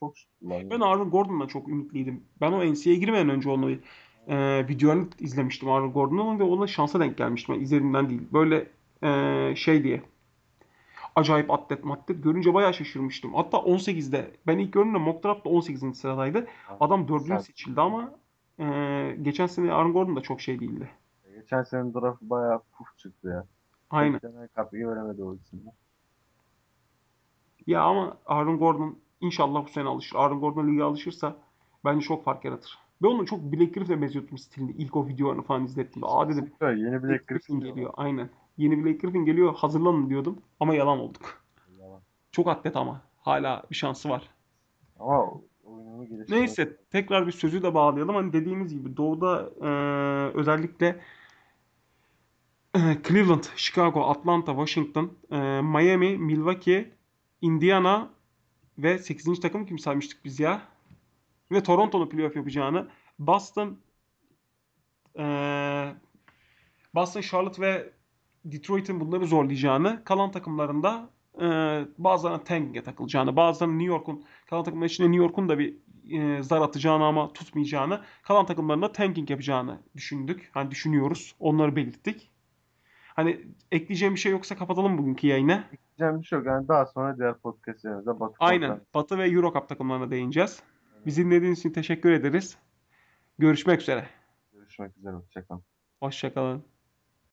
Çok kullanıyor. Ben Aaron Gordon'dan çok ümitliydim. Ben o NCAA'ye girmeden önce onu e, videolarını izlemiştim Aaron Gordon'un ve ona şansa denk gelmiştim. Ben izlediğimden değil. Böyle e, şey diye. Acayip atlet matlet. Görünce bayağı şaşırmıştım. Hatta 18'de ben ilk gördüğümde mock draft'ta 18. sıradaydı. Adam 4. Sen- seçildi ama e, geçen sene Aaron Gordon da çok şey değildi. Geçen sene draft bayağı puf çıktı ya. Aynen. Genel katkıyı veremedi o isimde. Ya ama Aaron Gordon inşallah bu sene alışır. Aaron Gordon lige alışırsa bence çok fark yaratır. Ben onu çok Blake Griffin'e benziyordum stilini. İlk o videolarını falan izlettim. Aa dedim Kesinlikle yeni Black Griffin Griffin geliyor. Aynen. Yeni Blake Griffin geliyor. Hazırlanın diyordum. Ama yalan olduk. Yalan. Çok atlet ama. Hala bir şansı var. Ama oyununu geliştirmek Neyse tekrar bir sözü de bağlayalım. Hani dediğimiz gibi Doğu'da e, özellikle e, Cleveland, Chicago, Atlanta, Washington, e, Miami, Milwaukee, Indiana ve 8. takım kim saymıştık biz ya? Ve Toronto'nun playoff yapacağını, Boston, e, Boston, Charlotte ve Detroit'in bunları zorlayacağını, kalan takımlarında e, bazılarına tanking'e takılacağını, bazılarının New York'un, kalan takımlar içinde New York'un da bir e, zar atacağını ama tutmayacağını, kalan takımlarında tanking yapacağını düşündük. Hani düşünüyoruz. Onları belirttik. Hani ekleyeceğim bir şey yoksa kapatalım bugünkü yayını. Diyeceğim bir şey yok. Yani daha sonra diğer podcastlerimizde Batı Aynen. Konferansı- Batı ve Euro Cup takımlarına değineceğiz. Bizi dinlediğiniz için teşekkür ederiz. Görüşmek üzere. Görüşmek üzere. Hoşçakalın. Hoşçakalın.